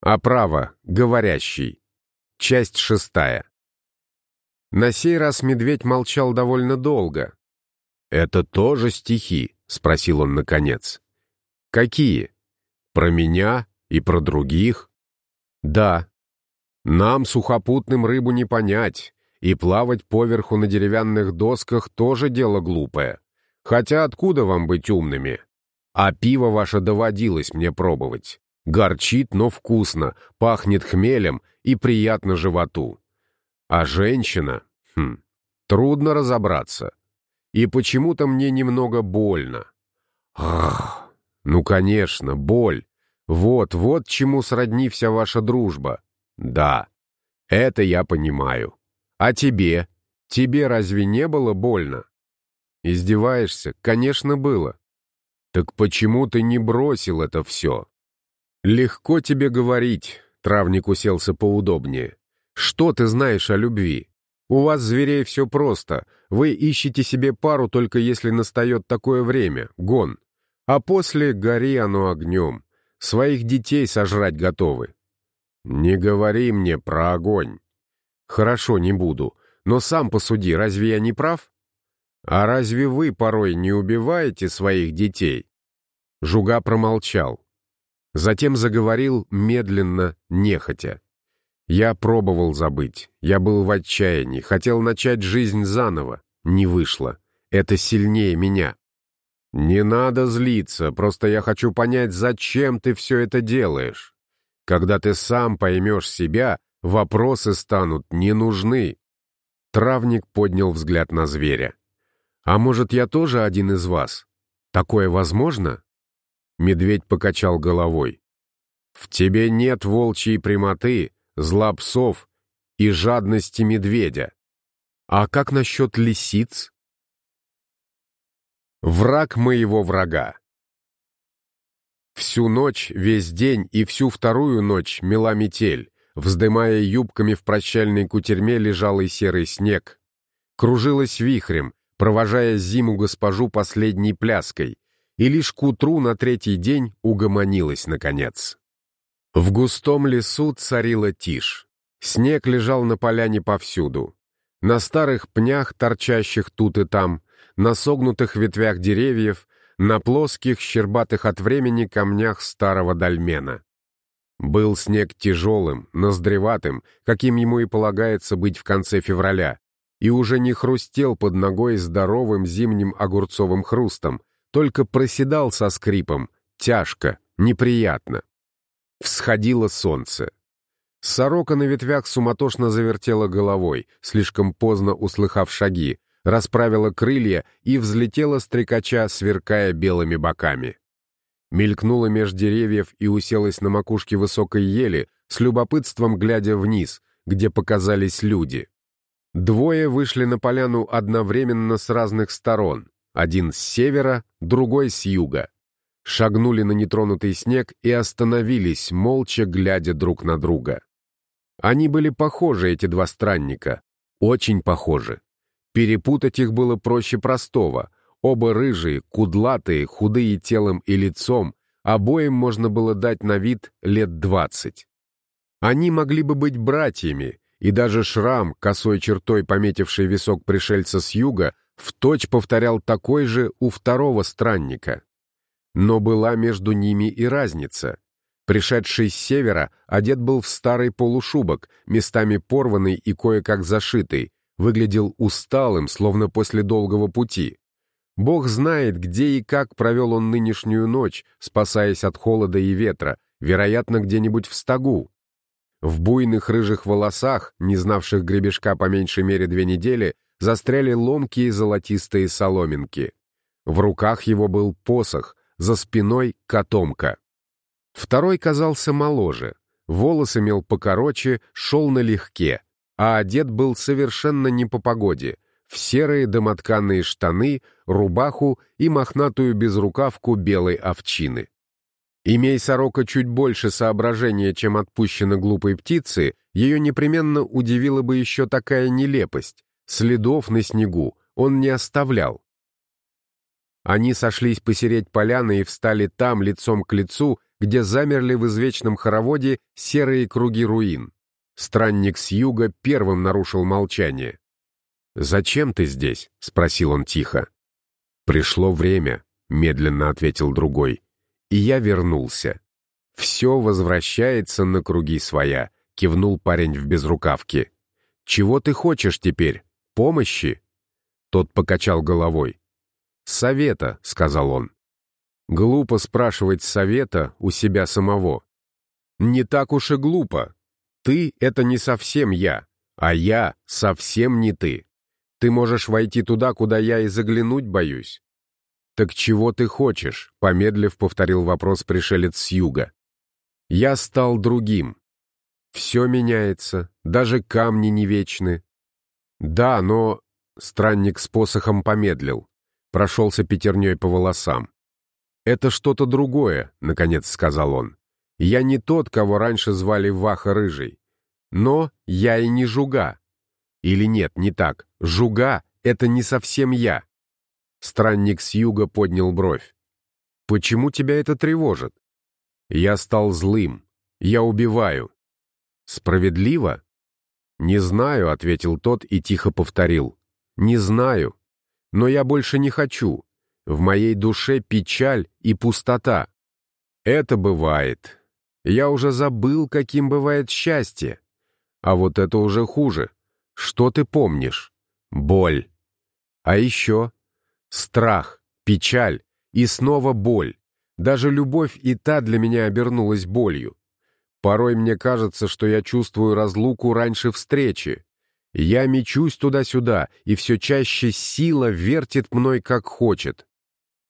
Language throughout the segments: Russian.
Оправа. Говорящий. Часть шестая. На сей раз медведь молчал довольно долго. «Это тоже стихи?» — спросил он наконец. «Какие? Про меня и про других?» «Да. Нам, сухопутным, рыбу не понять, и плавать поверху на деревянных досках тоже дело глупое. Хотя откуда вам быть умными? А пиво ваше доводилось мне пробовать. Горчит, но вкусно, пахнет хмелем и приятно животу. А женщина? Хм, трудно разобраться. И почему-то мне немного больно. Ах, ну, конечно, боль. Вот, вот чему сродни вся ваша дружба. Да, это я понимаю. А тебе? Тебе разве не было больно? Издеваешься? Конечно, было. Так почему ты не бросил это все? «Легко тебе говорить», — травник уселся поудобнее. «Что ты знаешь о любви? У вас, зверей, все просто. Вы ищете себе пару только если настает такое время, гон. А после гори оно огнем. Своих детей сожрать готовы». «Не говори мне про огонь». «Хорошо, не буду. Но сам посуди, разве я не прав?» «А разве вы порой не убиваете своих детей?» Жуга промолчал. Затем заговорил медленно, нехотя. Я пробовал забыть. Я был в отчаянии, хотел начать жизнь заново. Не вышло. Это сильнее меня. Не надо злиться, просто я хочу понять, зачем ты все это делаешь. Когда ты сам поймешь себя, вопросы станут не нужны. Травник поднял взгляд на зверя. «А может, я тоже один из вас? Такое возможно?» Медведь покачал головой. «В тебе нет волчьей прямоты, зла псов и жадности медведя. А как насчет лисиц?» Враг моего врага. Всю ночь, весь день и всю вторую ночь мела метель, вздымая юбками в прощальной кутерьме лежалый серый снег. Кружилась вихрем, провожая зиму госпожу последней пляской, и лишь к утру на третий день угомонилась наконец. В густом лесу царила тишь. Снег лежал на поляне повсюду. На старых пнях, торчащих тут и там, на согнутых ветвях деревьев, на плоских, щербатых от времени камнях старого дольмена. Был снег тяжелым, ноздреватым, каким ему и полагается быть в конце февраля, и уже не хрустел под ногой здоровым зимним огурцовым хрустом, только проседал со скрипом, тяжко, неприятно. Всходило солнце. Сорока на ветвях суматошно завертела головой, слишком поздно услыхав шаги, расправила крылья и взлетела стрекача, сверкая белыми боками. Мелькнула меж деревьев и уселась на макушке высокой ели, с любопытством глядя вниз, где показались люди. Двое вышли на поляну одновременно с разных сторон. Один с севера, другой с юга. Шагнули на нетронутый снег и остановились, молча глядя друг на друга. Они были похожи, эти два странника. Очень похожи. Перепутать их было проще простого. Оба рыжие, кудлатые, худые телом и лицом, обоим можно было дать на вид лет двадцать. Они могли бы быть братьями, и даже шрам, косой чертой пометивший висок пришельца с юга, в точь повторял такой же у второго странника. Но была между ними и разница. Пришедший с севера одет был в старый полушубок, местами порванный и кое-как зашитый, выглядел усталым, словно после долгого пути. Бог знает, где и как провел он нынешнюю ночь, спасаясь от холода и ветра, вероятно, где-нибудь в стогу. В буйных рыжих волосах, не знавших гребешка по меньшей мере две недели, застряли ломкие золотистые соломинки. В руках его был посох, за спиной — котомка. Второй казался моложе, волос имел покороче, шел налегке, а одет был совершенно не по погоде, в серые домотканные штаны, рубаху и мохнатую безрукавку белой овчины. Имей сорока чуть больше соображения, чем отпущена глупой птицы, ее непременно удивила бы еще такая нелепость. Следов на снегу он не оставлял. Они сошлись посереть поляны и встали там, лицом к лицу, где замерли в извечном хороводе серые круги руин. Странник с юга первым нарушил молчание. «Зачем ты здесь?» — спросил он тихо. «Пришло время», — медленно ответил другой. «И я вернулся». «Все возвращается на круги своя», — кивнул парень в безрукавке. «Чего ты хочешь теперь? Помощи?» Тот покачал головой. «Совета», — сказал он. «Глупо спрашивать совета у себя самого». «Не так уж и глупо. Ты — это не совсем я, а я — совсем не ты. Ты можешь войти туда, куда я и заглянуть боюсь». «Так чего ты хочешь?» — помедлив повторил вопрос пришелец с юга. «Я стал другим. Все меняется, даже камни не вечны. Да, но Странник с посохом помедлил, прошелся пятерней по волосам. «Это что-то другое», — наконец сказал он. «Я не тот, кого раньше звали Ваха Рыжий. Но я и не Жуга. Или нет, не так. Жуга — это не совсем я». Странник с юга поднял бровь. «Почему тебя это тревожит?» «Я стал злым. Я убиваю». «Справедливо?» «Не знаю», — ответил тот и тихо повторил. Не знаю. Но я больше не хочу. В моей душе печаль и пустота. Это бывает. Я уже забыл, каким бывает счастье. А вот это уже хуже. Что ты помнишь? Боль. А еще страх, печаль и снова боль. Даже любовь и та для меня обернулась болью. Порой мне кажется, что я чувствую разлуку раньше встречи. Я мечусь туда-сюда, и все чаще сила вертит мной как хочет.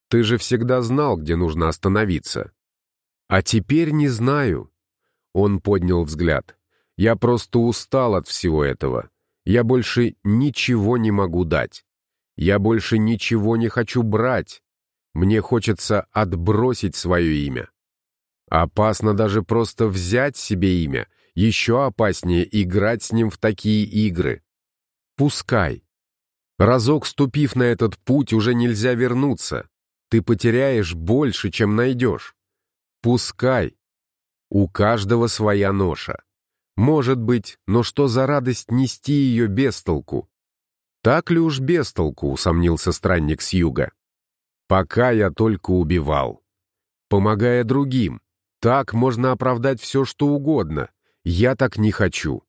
Ты же всегда знал, где нужно остановиться. А теперь не знаю. Он поднял взгляд. Я просто устал от всего этого. Я больше ничего не могу дать. Я больше ничего не хочу брать. Мне хочется отбросить свое имя. Опасно даже просто взять себе имя еще опаснее играть с ним в такие игры. Пускай. Разок ступив на этот путь, уже нельзя вернуться. Ты потеряешь больше, чем найдешь. Пускай. У каждого своя ноша. Может быть, но что за радость нести ее без толку? Так ли уж без толку, усомнился странник с юга. Пока я только убивал. Помогая другим. Так можно оправдать все, что угодно. Я так не хочу.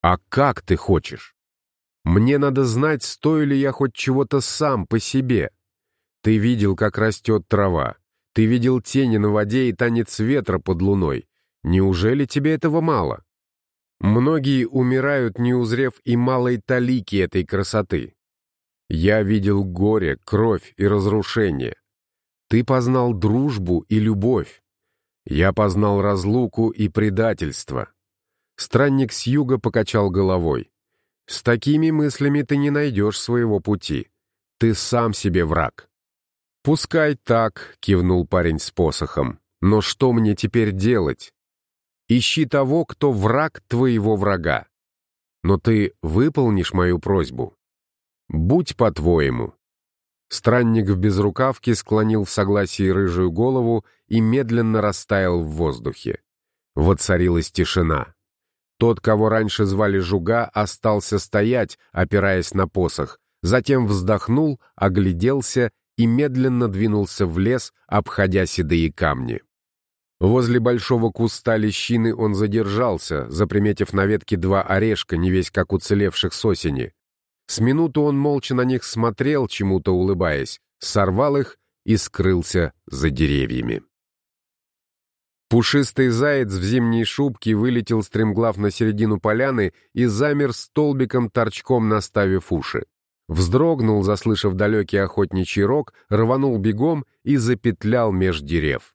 А как ты хочешь? Мне надо знать, стою ли я хоть чего-то сам по себе. Ты видел, как растет трава. Ты видел тени на воде и танец ветра под луной. Неужели тебе этого мало? Многие умирают, не узрев и малой талики этой красоты. Я видел горе, кровь и разрушение. Ты познал дружбу и любовь. Я познал разлуку и предательство. Странник с юга покачал головой. «С такими мыслями ты не найдешь своего пути. Ты сам себе враг». «Пускай так», — кивнул парень с посохом. «Но что мне теперь делать? Ищи того, кто враг твоего врага. Но ты выполнишь мою просьбу. Будь по-твоему». Странник в безрукавке склонил в согласии рыжую голову и медленно растаял в воздухе. Воцарилась тишина. Тот, кого раньше звали Жуга, остался стоять, опираясь на посох, затем вздохнул, огляделся и медленно двинулся в лес, обходя седые камни. Возле большого куста лещины он задержался, заприметив на ветке два орешка, не весь как уцелевших с осени. С минуту он молча на них смотрел, чему-то улыбаясь, сорвал их и скрылся за деревьями. Пушистый заяц в зимней шубке вылетел стремглав на середину поляны и замер столбиком торчком наставив уши. Вздрогнул, заслышав далекий охотничий рог, рванул бегом и запетлял меж дерев.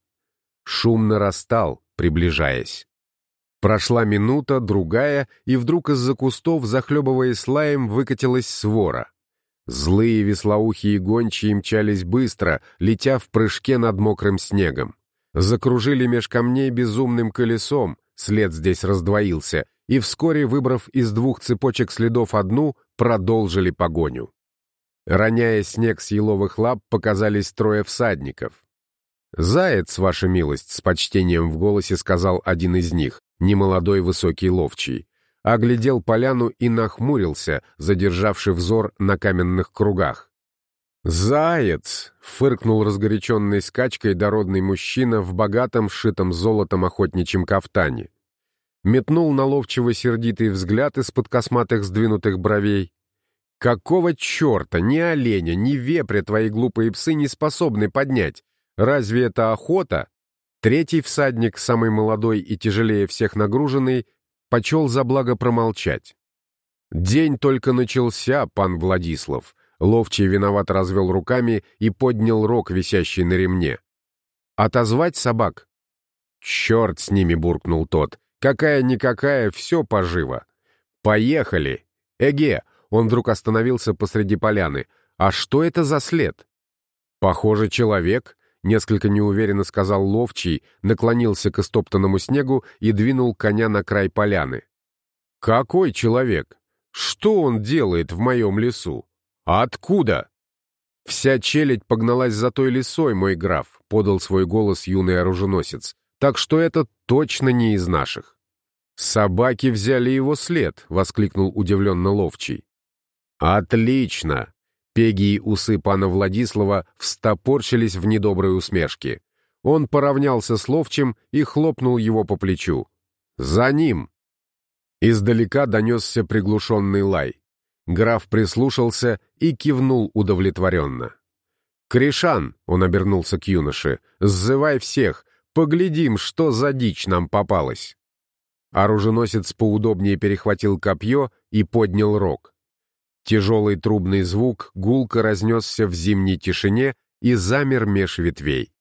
Шум нарастал, приближаясь. Прошла минута, другая, и вдруг из-за кустов, захлебываясь лаем, выкатилась свора. Злые веслоухие гончие мчались быстро, летя в прыжке над мокрым снегом закружили меж камней безумным колесом, след здесь раздвоился, и вскоре, выбрав из двух цепочек следов одну, продолжили погоню. Роняя снег с еловых лап, показались трое всадников. «Заяц, ваша милость», — с почтением в голосе сказал один из них, немолодой высокий ловчий. Оглядел поляну и нахмурился, задержавший взор на каменных кругах. «Заяц!» — фыркнул разгоряченный скачкой дородный мужчина в богатом, шитом золотом охотничьем кафтане. Метнул на ловчего сердитый взгляд из-под косматых сдвинутых бровей. «Какого черта ни оленя, ни вепря твои глупые псы не способны поднять? Разве это охота?» Третий всадник, самый молодой и тяжелее всех нагруженный, почел за благо промолчать. «День только начался, пан Владислав», Ловчий виноват развел руками и поднял рог, висящий на ремне. «Отозвать собак?» «Черт с ними!» — буркнул тот. «Какая-никакая, все поживо!» «Поехали!» «Эге!» — он вдруг остановился посреди поляны. «А что это за след?» «Похоже, человек», — несколько неуверенно сказал Ловчий, наклонился к истоптанному снегу и двинул коня на край поляны. «Какой человек? Что он делает в моем лесу?» «А откуда?» «Вся челядь погналась за той лесой, мой граф», — подал свой голос юный оруженосец. «Так что это точно не из наших». «Собаки взяли его след», — воскликнул удивленно Ловчий. «Отлично!» Пеги и усы пана Владислава встопорчились в недоброй усмешке. Он поравнялся с Ловчим и хлопнул его по плечу. «За ним!» Издалека донесся приглушенный лай. Граф прислушался и кивнул удовлетворенно. «Кришан!» — он обернулся к юноше. «Сзывай всех! Поглядим, что за дичь нам попалась!» Оруженосец поудобнее перехватил копье и поднял рог. Тяжелый трубный звук гулко разнесся в зимней тишине и замер меж ветвей.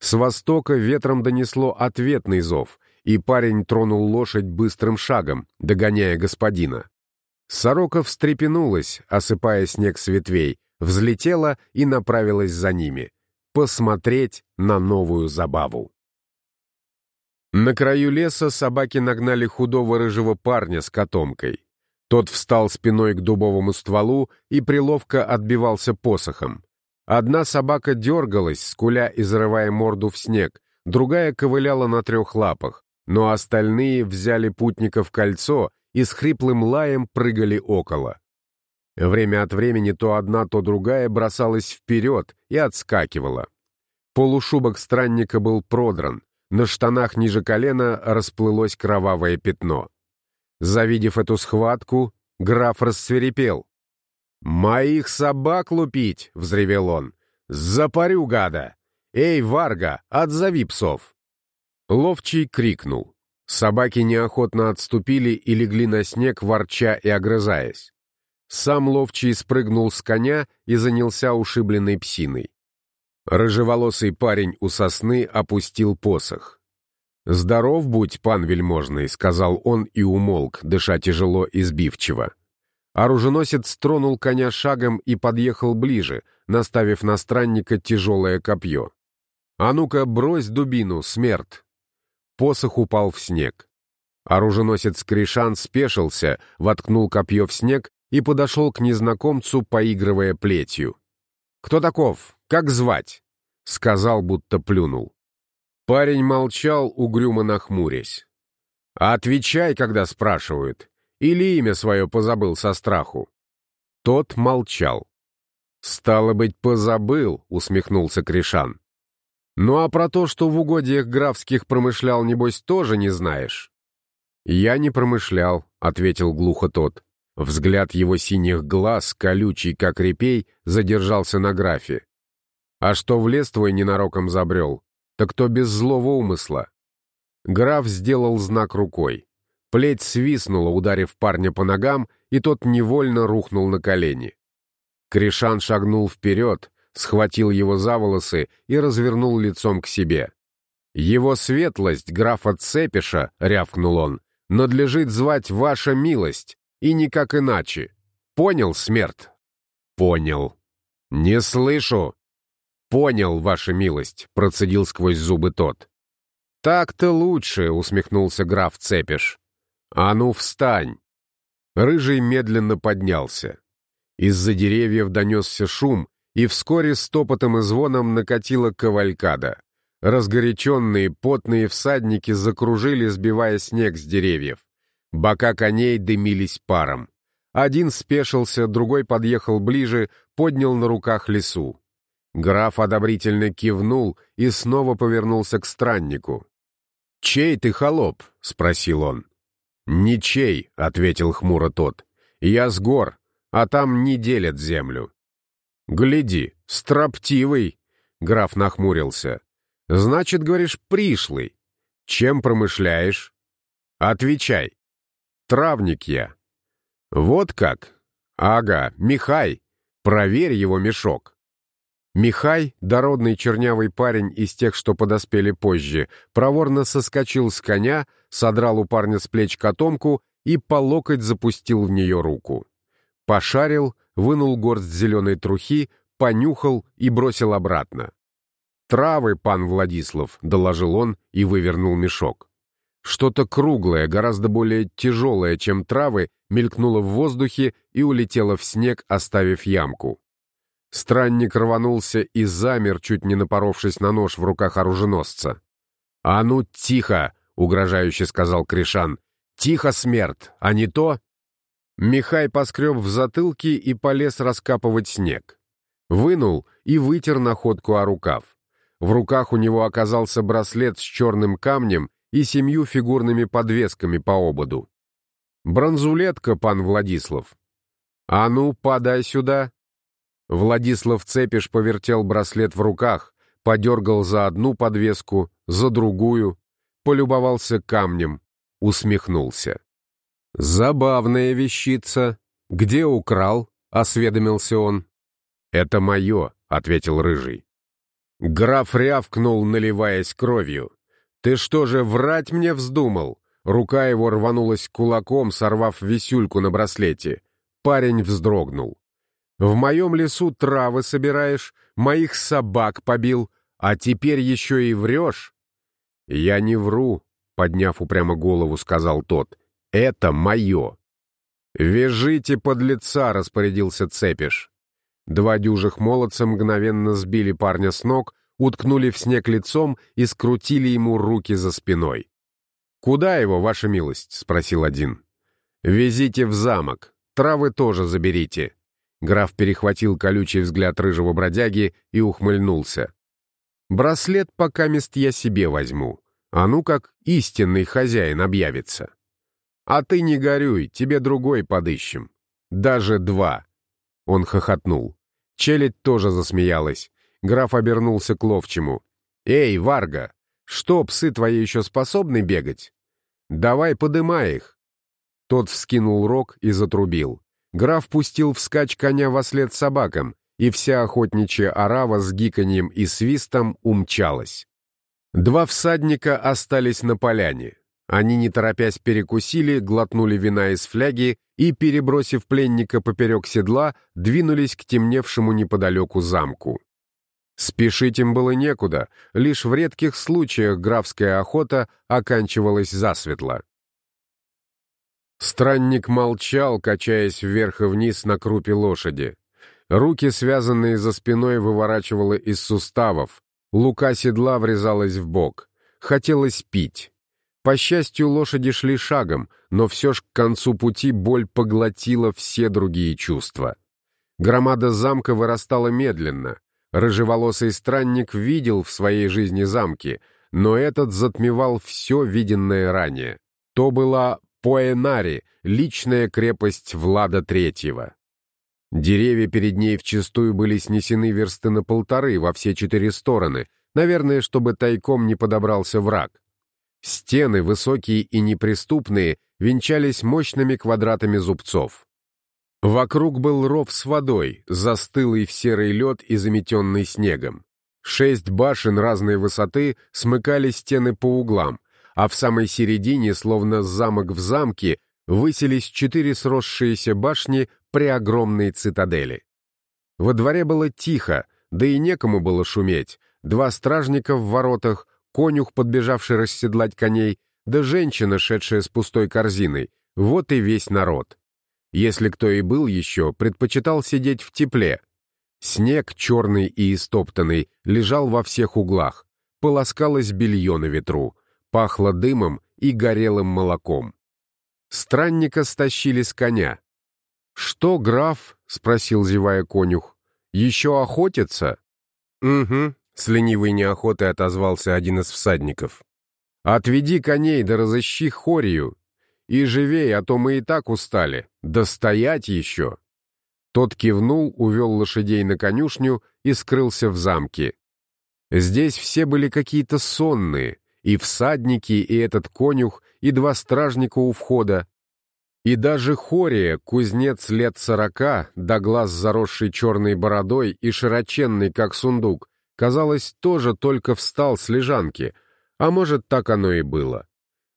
С востока ветром донесло ответный зов, и парень тронул лошадь быстрым шагом, догоняя господина. Сорока встрепенулась, осыпая снег с ветвей, взлетела и направилась за ними. Посмотреть на новую забаву. На краю леса собаки нагнали худого рыжего парня с котомкой. Тот встал спиной к дубовому стволу и приловко отбивался посохом. Одна собака дергалась, скуля и зарывая морду в снег, другая ковыляла на трех лапах, но остальные взяли путника в кольцо и с хриплым лаем прыгали около. Время от времени то одна, то другая бросалась вперед и отскакивала. Полушубок странника был продран, на штанах ниже колена расплылось кровавое пятно. Завидев эту схватку, граф рассверепел. «Моих собак лупить!» — взревел он. «Запарю, гада! Эй, Варга, отзови псов!» Ловчий крикнул. Собаки неохотно отступили и легли на снег, ворча и огрызаясь. Сам ловчий спрыгнул с коня и занялся ушибленной псиной. Рыжеволосый парень у сосны опустил посох. «Здоров будь, пан вельможный», — сказал он и умолк, дыша тяжело и сбивчиво. Оруженосец тронул коня шагом и подъехал ближе, наставив на странника тяжелое копье. «А ну-ка, брось дубину, смерть!» Посох упал в снег. Оруженосец Кришан спешился, воткнул копье в снег и подошел к незнакомцу, поигрывая плетью. «Кто таков? Как звать?» — сказал, будто плюнул. Парень молчал, угрюмо нахмурясь. «Отвечай, когда спрашивают. Или имя свое позабыл со страху?» Тот молчал. «Стало быть, позабыл», — усмехнулся Кришан. Ну а про то, что в угодьях графских промышлял, небось, тоже не знаешь?» «Я не промышлял», — ответил глухо тот. Взгляд его синих глаз, колючий, как репей, задержался на графе. «А что в лес твой ненароком забрел? Так кто без злого умысла?» Граф сделал знак рукой. Плеть свистнула, ударив парня по ногам, и тот невольно рухнул на колени. Кришан шагнул вперед, схватил его за волосы и развернул лицом к себе. «Его светлость, графа Цепиша», — рявкнул он, — «надлежит звать ваша милость, и никак иначе. Понял, смерть?» «Понял». «Не слышу». «Понял, ваша милость», — процедил сквозь зубы тот. «Так-то лучше», — усмехнулся граф Цепиш. «А ну, встань!» Рыжий медленно поднялся. Из-за деревьев донесся шум, и вскоре с топотом и звоном накатила кавалькада. Разгоряченные, потные всадники закружили, сбивая снег с деревьев. Бока коней дымились паром. Один спешился, другой подъехал ближе, поднял на руках лесу. Граф одобрительно кивнул и снова повернулся к страннику. «Чей ты холоп?» — спросил он. «Ничей», — ответил хмуро тот. «Я с гор, а там не делят землю». «Гляди, строптивый!» — граф нахмурился. «Значит, говоришь, пришлый. Чем промышляешь?» «Отвечай». «Травник я». «Вот как?» «Ага, Михай. Проверь его мешок». Михай, дородный чернявый парень из тех, что подоспели позже, проворно соскочил с коня, содрал у парня с плеч котомку и по локоть запустил в нее руку. Пошарил, вынул горсть зеленой трухи, понюхал и бросил обратно. «Травы, пан Владислав», — доложил он и вывернул мешок. Что-то круглое, гораздо более тяжелое, чем травы, мелькнуло в воздухе и улетело в снег, оставив ямку. Странник рванулся и замер, чуть не напоровшись на нож в руках оруженосца. «А ну, тихо!» — угрожающе сказал Кришан. «Тихо, смерть, а не то...» Михай поскреб в затылке и полез раскапывать снег. Вынул и вытер находку о рукав. В руках у него оказался браслет с черным камнем и семью фигурными подвесками по ободу. «Бронзулетка, пан Владислав!» «А ну, подай сюда!» Владислав Цепиш повертел браслет в руках, подергал за одну подвеску, за другую, полюбовался камнем, усмехнулся. «Забавная вещица. Где украл?» — осведомился он. «Это мое», — ответил Рыжий. Граф рявкнул, наливаясь кровью. «Ты что же, врать мне вздумал?» Рука его рванулась кулаком, сорвав висюльку на браслете. Парень вздрогнул. В моем лесу травы собираешь, моих собак побил, а теперь еще и врешь?» «Я не вру», — подняв упрямо голову, сказал тот. «Это мое». «Вяжите под лица», — распорядился Цепиш. Два дюжих молодца мгновенно сбили парня с ног, уткнули в снег лицом и скрутили ему руки за спиной. «Куда его, ваша милость?» — спросил один. «Везите в замок. Травы тоже заберите. Граф перехватил колючий взгляд рыжего бродяги и ухмыльнулся. «Браслет пока мест я себе возьму, а ну как истинный хозяин объявится. А ты не горюй, тебе другой подыщем. Даже два». Он хохотнул. Челядь тоже засмеялась. Граф обернулся к ловчему. «Эй, Варга, что, псы твои еще способны бегать? Давай подымай их». Тот вскинул рог и затрубил. Граф пустил вскачь коня во след собакам, и вся охотничья орава с гиканьем и свистом умчалась. Два всадника остались на поляне. Они, не торопясь, перекусили, глотнули вина из фляги и, перебросив пленника поперек седла, двинулись к темневшему неподалеку замку. Спешить им было некуда, лишь в редких случаях графская охота оканчивалась засветло. Странник молчал, качаясь вверх и вниз на крупе лошади. Руки, связанные за спиной, выворачивало из суставов. Лука седла врезалась в бок. Хотелось пить. По счастью, лошади шли шагом, но все ж к концу пути боль поглотила все другие чувства. Громада замка вырастала медленно. Рыжеволосый странник видел в своей жизни замки, но этот затмевал все виденное ранее. То была Поэнари, личная крепость Влада Третьего. Деревья перед ней вчистую были снесены версты на полторы во все четыре стороны, наверное, чтобы тайком не подобрался враг. Стены, высокие и неприступные, венчались мощными квадратами зубцов. Вокруг был ров с водой, застылый в серый лед и заметенный снегом. Шесть башен разной высоты смыкали стены по углам, а в самой середине, словно замок в замке, высились четыре сросшиеся башни при огромной цитадели. Во дворе было тихо, да и некому было шуметь. Два стражника в воротах, конюх, подбежавший расседлать коней, да женщина, шедшая с пустой корзиной. Вот и весь народ. Если кто и был еще, предпочитал сидеть в тепле. Снег, черный и истоптанный, лежал во всех углах. полоскалось белье на ветру, пахло дымом и горелым молоком. Странника стащили с коня. «Что, граф?» — спросил, зевая конюх. «Еще охотится?» «Угу», — с ленивой неохотой отозвался один из всадников. «Отведи коней да разыщи хорию. И живей, а то мы и так устали. Да стоять еще!» Тот кивнул, увел лошадей на конюшню и скрылся в замке. Здесь все были какие-то сонные, и всадники, и этот конюх, и два стражника у входа. И даже Хория, кузнец лет сорока, до глаз заросший черной бородой и широченный, как сундук, казалось, тоже только встал с лежанки, а может, так оно и было.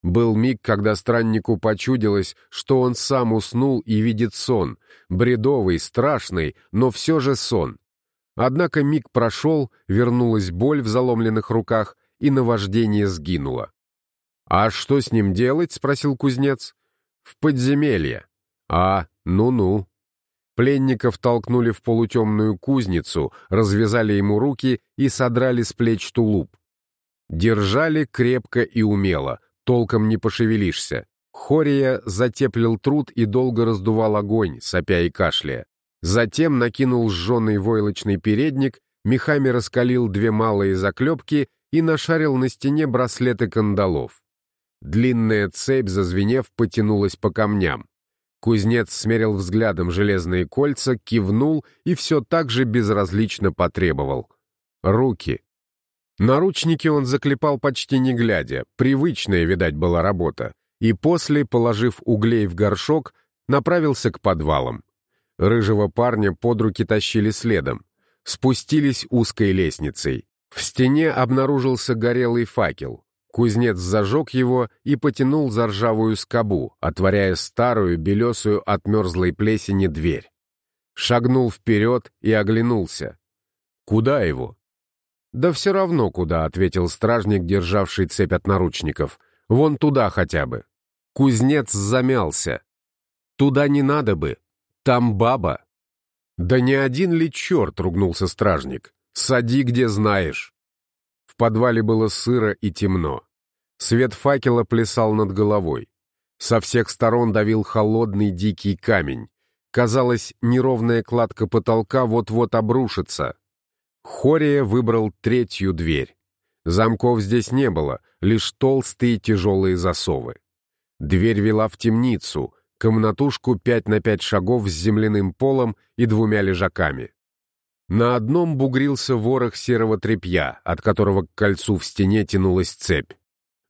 Был миг, когда страннику почудилось, что он сам уснул и видит сон, бредовый, страшный, но все же сон. Однако миг прошел, вернулась боль в заломленных руках, и наваждение сгинуло. «А что с ним делать?» — спросил кузнец. «В подземелье». «А, ну-ну». Пленников толкнули в полутемную кузницу, развязали ему руки и содрали с плеч тулуп. Держали крепко и умело, толком не пошевелишься. Хория затеплил труд и долго раздувал огонь, сопя и кашляя. Затем накинул сжженный войлочный передник, мехами раскалил две малые заклепки и нашарил на стене браслеты кандалов. Длинная цепь, зазвенев, потянулась по камням. Кузнец смерил взглядом железные кольца, кивнул и все так же безразлично потребовал. Руки. Наручники он заклепал почти не глядя, привычная, видать, была работа, и после, положив углей в горшок, направился к подвалам. Рыжего парня под руки тащили следом. Спустились узкой лестницей. В стене обнаружился горелый факел. Кузнец зажег его и потянул за ржавую скобу, отворяя старую, белесую от мерзлой плесени дверь. Шагнул вперед и оглянулся. «Куда его?» «Да все равно куда», — ответил стражник, державший цепь от наручников. «Вон туда хотя бы». Кузнец замялся. «Туда не надо бы. Там баба». «Да не один ли черт?» — ругнулся стражник. «Сади, где знаешь». В подвале было сыро и темно. Свет факела плясал над головой. Со всех сторон давил холодный дикий камень. Казалось, неровная кладка потолка вот-вот обрушится. Хория выбрал третью дверь. Замков здесь не было, лишь толстые тяжелые засовы. Дверь вела в темницу, комнатушку пять на пять шагов с земляным полом и двумя лежаками. На одном бугрился ворох серого тряпья, от которого к кольцу в стене тянулась цепь.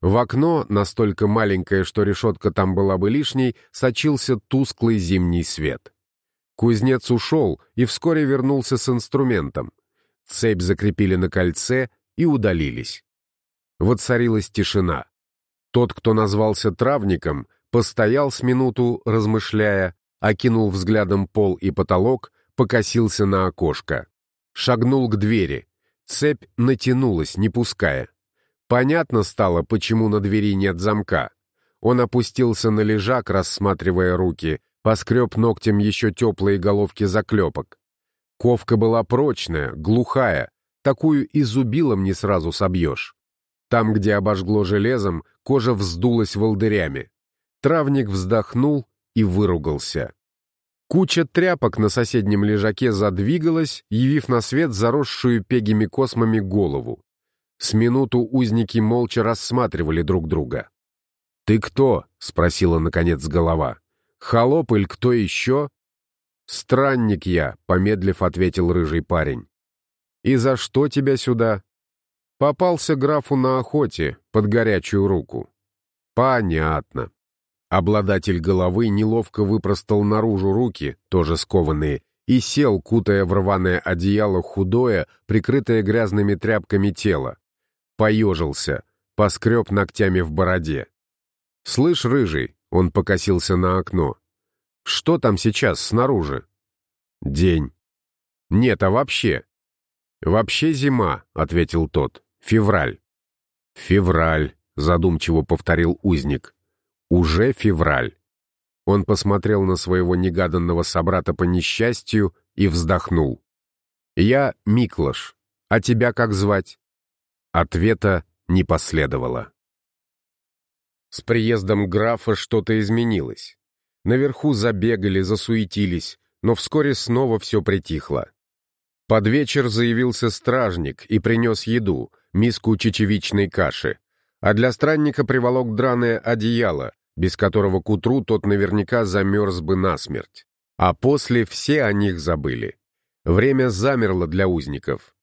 В окно, настолько маленькое, что решетка там была бы лишней, сочился тусклый зимний свет. Кузнец ушел и вскоре вернулся с инструментом. Цепь закрепили на кольце и удалились. Воцарилась тишина. Тот, кто назвался травником, постоял с минуту, размышляя, окинул взглядом пол и потолок, покосился на окошко. Шагнул к двери. Цепь натянулась, не пуская. Понятно стало, почему на двери нет замка. Он опустился на лежак, рассматривая руки, поскреб ногтем еще теплые головки заклепок. Ковка была прочная, глухая, такую и зубилом не сразу собьешь. Там, где обожгло железом, кожа вздулась волдырями. Травник вздохнул и выругался. Куча тряпок на соседнем лежаке задвигалась, явив на свет заросшую пегими-космами голову. С минуту узники молча рассматривали друг друга. «Ты кто?» — спросила, наконец, голова. «Холоп или кто еще?» «Странник я», — помедлив ответил рыжий парень. «И за что тебя сюда?» «Попался графу на охоте, под горячую руку». «Понятно». Обладатель головы неловко выпростал наружу руки, тоже скованные, и сел, кутая в рваное одеяло худое, прикрытое грязными тряпками тело. Поежился, поскреб ногтями в бороде. «Слышь, рыжий», — он покосился на окно, — «что там сейчас снаружи?» «День». «Нет, а вообще?» «Вообще зима», — ответил тот, — «февраль». «Февраль», — задумчиво повторил узник. Уже февраль. Он посмотрел на своего негаданного собрата по несчастью и вздохнул. «Я Миклаш. А тебя как звать?» Ответа не последовало. С приездом графа что-то изменилось. Наверху забегали, засуетились, но вскоре снова все притихло. Под вечер заявился стражник и принес еду, миску чечевичной каши, а для странника приволок драное одеяло, без которого к утру тот наверняка замерз бы насмерть. А после все о них забыли. Время замерло для узников.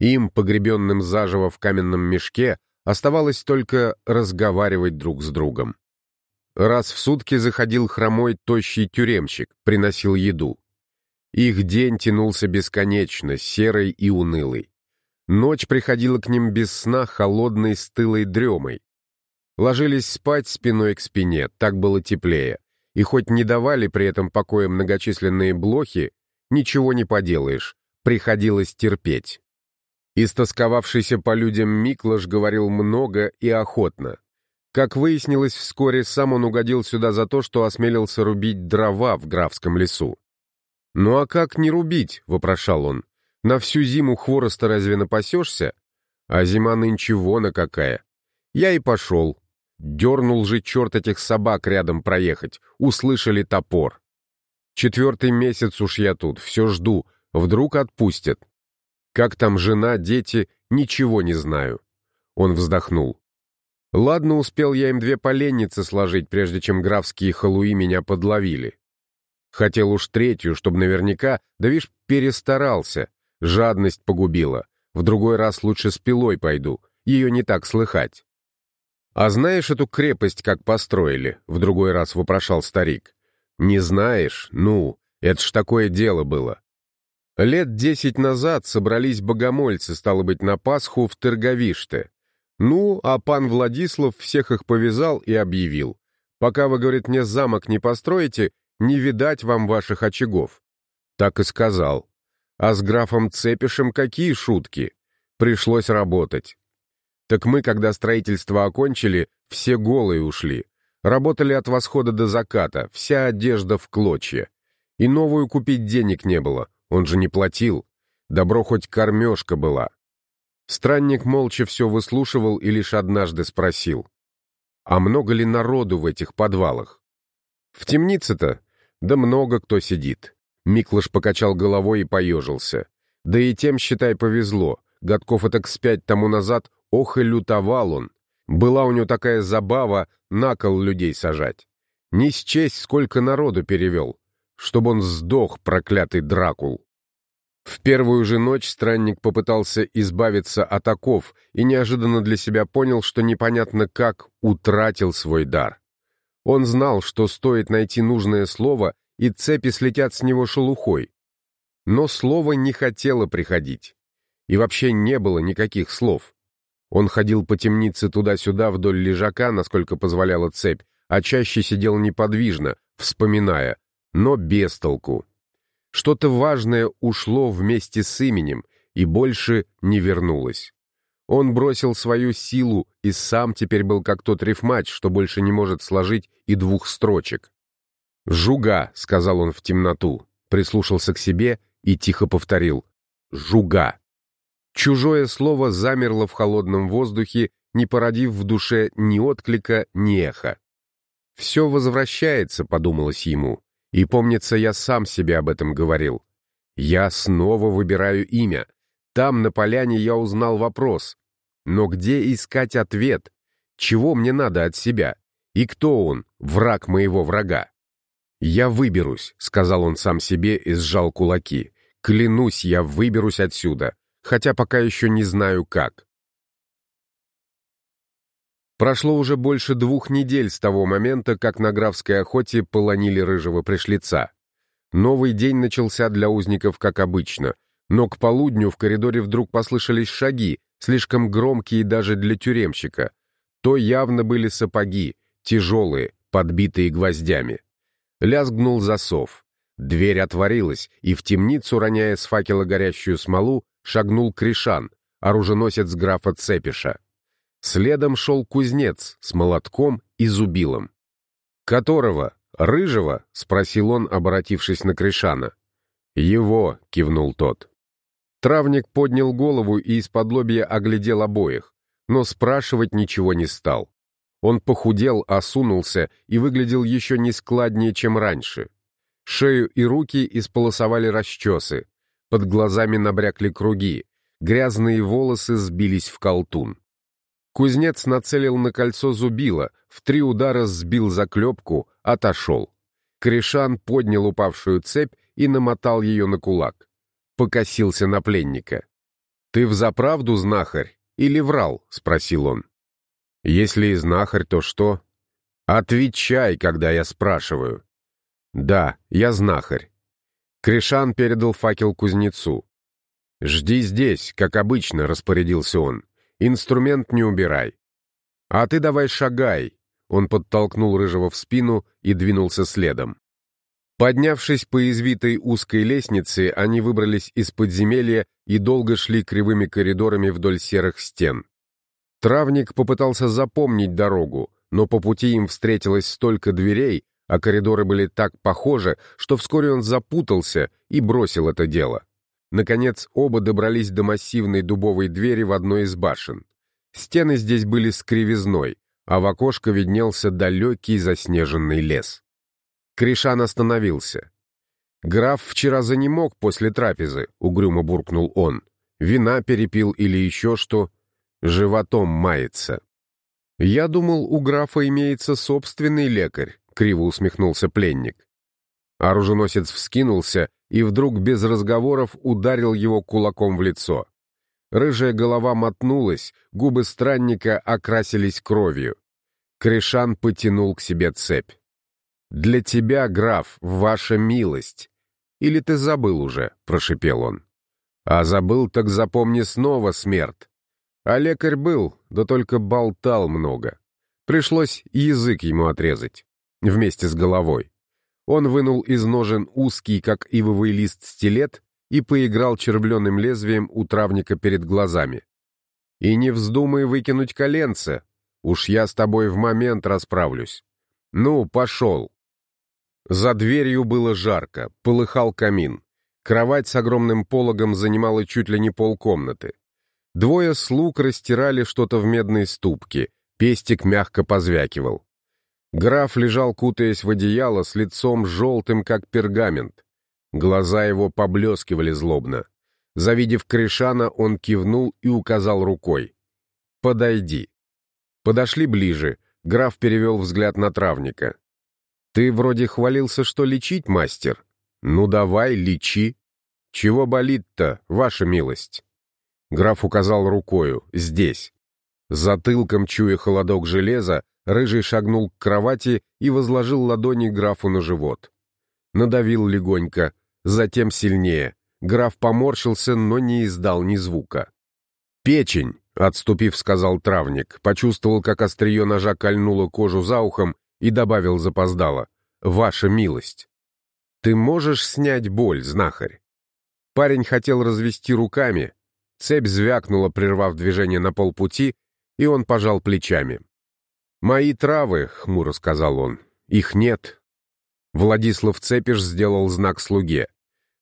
Им, погребенным заживо в каменном мешке, оставалось только разговаривать друг с другом. Раз в сутки заходил хромой тощий тюремщик, приносил еду. Их день тянулся бесконечно, серый и унылый. Ночь приходила к ним без сна, холодной, стылой дремой. Ложились спать спиной к спине, так было теплее. И хоть не давали при этом покоя многочисленные блохи, ничего не поделаешь, приходилось терпеть. Истосковавшийся по людям Миклаш говорил много и охотно. Как выяснилось, вскоре сам он угодил сюда за то, что осмелился рубить дрова в графском лесу. «Ну а как не рубить?» — вопрошал он. «На всю зиму хвороста разве напасешься? А зима нынче вона какая. Я и пошел. Дернул же черт этих собак рядом проехать. Услышали топор. Четвертый месяц уж я тут, все жду. Вдруг отпустят. Как там жена, дети, ничего не знаю». Он вздохнул. «Ладно, успел я им две поленницы сложить, прежде чем графские халуи меня подловили. Хотел уж третью, чтобы наверняка, да вишь, перестарался. Жадность погубила. В другой раз лучше с пилой пойду, ее не так слыхать. «А знаешь эту крепость, как построили?» — в другой раз вопрошал старик. «Не знаешь? Ну, это ж такое дело было. Лет десять назад собрались богомольцы, стало быть, на Пасху в Терговиште. Ну, а пан Владислав всех их повязал и объявил. Пока вы, говорит, мне замок не построите, не видать вам ваших очагов. Так и сказал. А с графом Цепишем какие шутки? Пришлось работать. Так мы, когда строительство окончили, все голые ушли. Работали от восхода до заката, вся одежда в клочья. И новую купить денег не было, он же не платил. Добро хоть кормежка была. Странник молча все выслушивал и лишь однажды спросил. «А много ли народу в этих подвалах?» «В темнице-то да много кто сидит. Миклыш покачал головой и поежился. Да и тем, считай, повезло. Годков это к спять тому назад, ох и лютовал он. Была у него такая забава на кол людей сажать. Не счесть, сколько народу перевел. Чтобы он сдох, проклятый Дракул. В первую же ночь странник попытался избавиться от оков и неожиданно для себя понял, что непонятно как утратил свой дар. Он знал, что стоит найти нужное слово, и цепи слетят с него шелухой. Но слово не хотело приходить. И вообще не было никаких слов. Он ходил по темнице туда-сюда вдоль лежака, насколько позволяла цепь, а чаще сидел неподвижно, вспоминая, но без толку. Что-то важное ушло вместе с именем и больше не вернулось. Он бросил свою силу и сам теперь был как тот рифмач, что больше не может сложить и двух строчек. «Жуга», — сказал он в темноту, прислушался к себе и тихо повторил. «Жуга». Чужое слово замерло в холодном воздухе, не породив в душе ни отклика, ни эха. «Все возвращается», — подумалось ему, и, помнится, я сам себе об этом говорил. «Я снова выбираю имя, там, на поляне, я узнал вопрос. Но где искать ответ? Чего мне надо от себя? И кто он, враг моего врага? «Я выберусь», — сказал он сам себе и сжал кулаки. «Клянусь, я выберусь отсюда, хотя пока еще не знаю как». Прошло уже больше двух недель с того момента, как на графской охоте полонили рыжего пришлица. Новый день начался для узников как обычно, но к полудню в коридоре вдруг послышались шаги, слишком громкие даже для тюремщика. То явно были сапоги, тяжелые, подбитые гвоздями. Лязгнул засов. Дверь отворилась, и в темницу, роняя с факела горящую смолу, шагнул Кришан, оруженосец графа Цепиша. Следом шел кузнец с молотком и зубилом. «Которого? Рыжего?» — спросил он, обратившись на Кришана. «Его», — кивнул тот. Травник поднял голову и из-под лобья оглядел обоих, но спрашивать ничего не стал. Он похудел, осунулся и выглядел еще не складнее, чем раньше. Шею и руки исполосовали расчесы, под глазами набрякли круги, грязные волосы сбились в колтун. Кузнец нацелил на кольцо зубила, в три удара сбил заклепку, отошел. Кришан поднял упавшую цепь и намотал ее на кулак. Покосился на пленника. «Ты взаправду знахарь или врал?» — спросил он. «Если и знахарь, то что?» «Отвечай, когда я спрашиваю». «Да, я знахарь». Кришан передал факел кузнецу. «Жди здесь, как обычно», — распорядился он. Инструмент не убирай. А ты давай шагай. Он подтолкнул Рыжего в спину и двинулся следом. Поднявшись по извитой узкой лестнице, они выбрались из подземелья и долго шли кривыми коридорами вдоль серых стен. Травник попытался запомнить дорогу, но по пути им встретилось столько дверей, а коридоры были так похожи, что вскоре он запутался и бросил это дело. Наконец, оба добрались до массивной дубовой двери в одной из башен. Стены здесь были с кривизной, а в окошко виднелся далекий заснеженный лес. Кришан остановился. «Граф вчера занемог после трапезы», — угрюмо буркнул он. «Вина перепил или еще что? Животом мается». «Я думал, у графа имеется собственный лекарь», — криво усмехнулся пленник. Оруженосец вскинулся и вдруг без разговоров ударил его кулаком в лицо. Рыжая голова мотнулась, губы странника окрасились кровью. Кришан потянул к себе цепь. «Для тебя, граф, ваша милость. Или ты забыл уже?» — прошипел он. «А забыл, так запомни снова, смерть. А лекарь был, да только болтал много. Пришлось язык ему отрезать. Вместе с головой. Он вынул из ножен узкий, как ивовый лист, стилет и поиграл червленым лезвием у травника перед глазами. «И не вздумай выкинуть коленце. Уж я с тобой в момент расправлюсь. Ну, пошел». За дверью было жарко, полыхал камин. Кровать с огромным пологом занимала чуть ли не полкомнаты. Двое слуг растирали что-то в медной ступке, пестик мягко позвякивал. Граф лежал, кутаясь в одеяло, с лицом желтым, как пергамент. Глаза его поблескивали злобно. Завидев Кришана, он кивнул и указал рукой. «Подойди». Подошли ближе. Граф перевел взгляд на травника. «Ты вроде хвалился, что лечить, мастер. Ну давай, лечи. Чего болит-то, ваша милость?» Граф указал рукою. «Здесь». Затылком, чуя холодок железа, Рыжий шагнул к кровати и возложил ладони графу на живот. Надавил легонько, затем сильнее. Граф поморщился, но не издал ни звука. «Печень!» — отступив, сказал травник, почувствовал, как острие ножа кольнуло кожу за ухом и добавил запоздало. «Ваша милость!» «Ты можешь снять боль, знахарь?» Парень хотел развести руками. Цепь звякнула, прервав движение на полпути, и он пожал плечами. «Мои травы», — хмуро сказал он, — «их нет». Владислав Цепиш сделал знак слуге.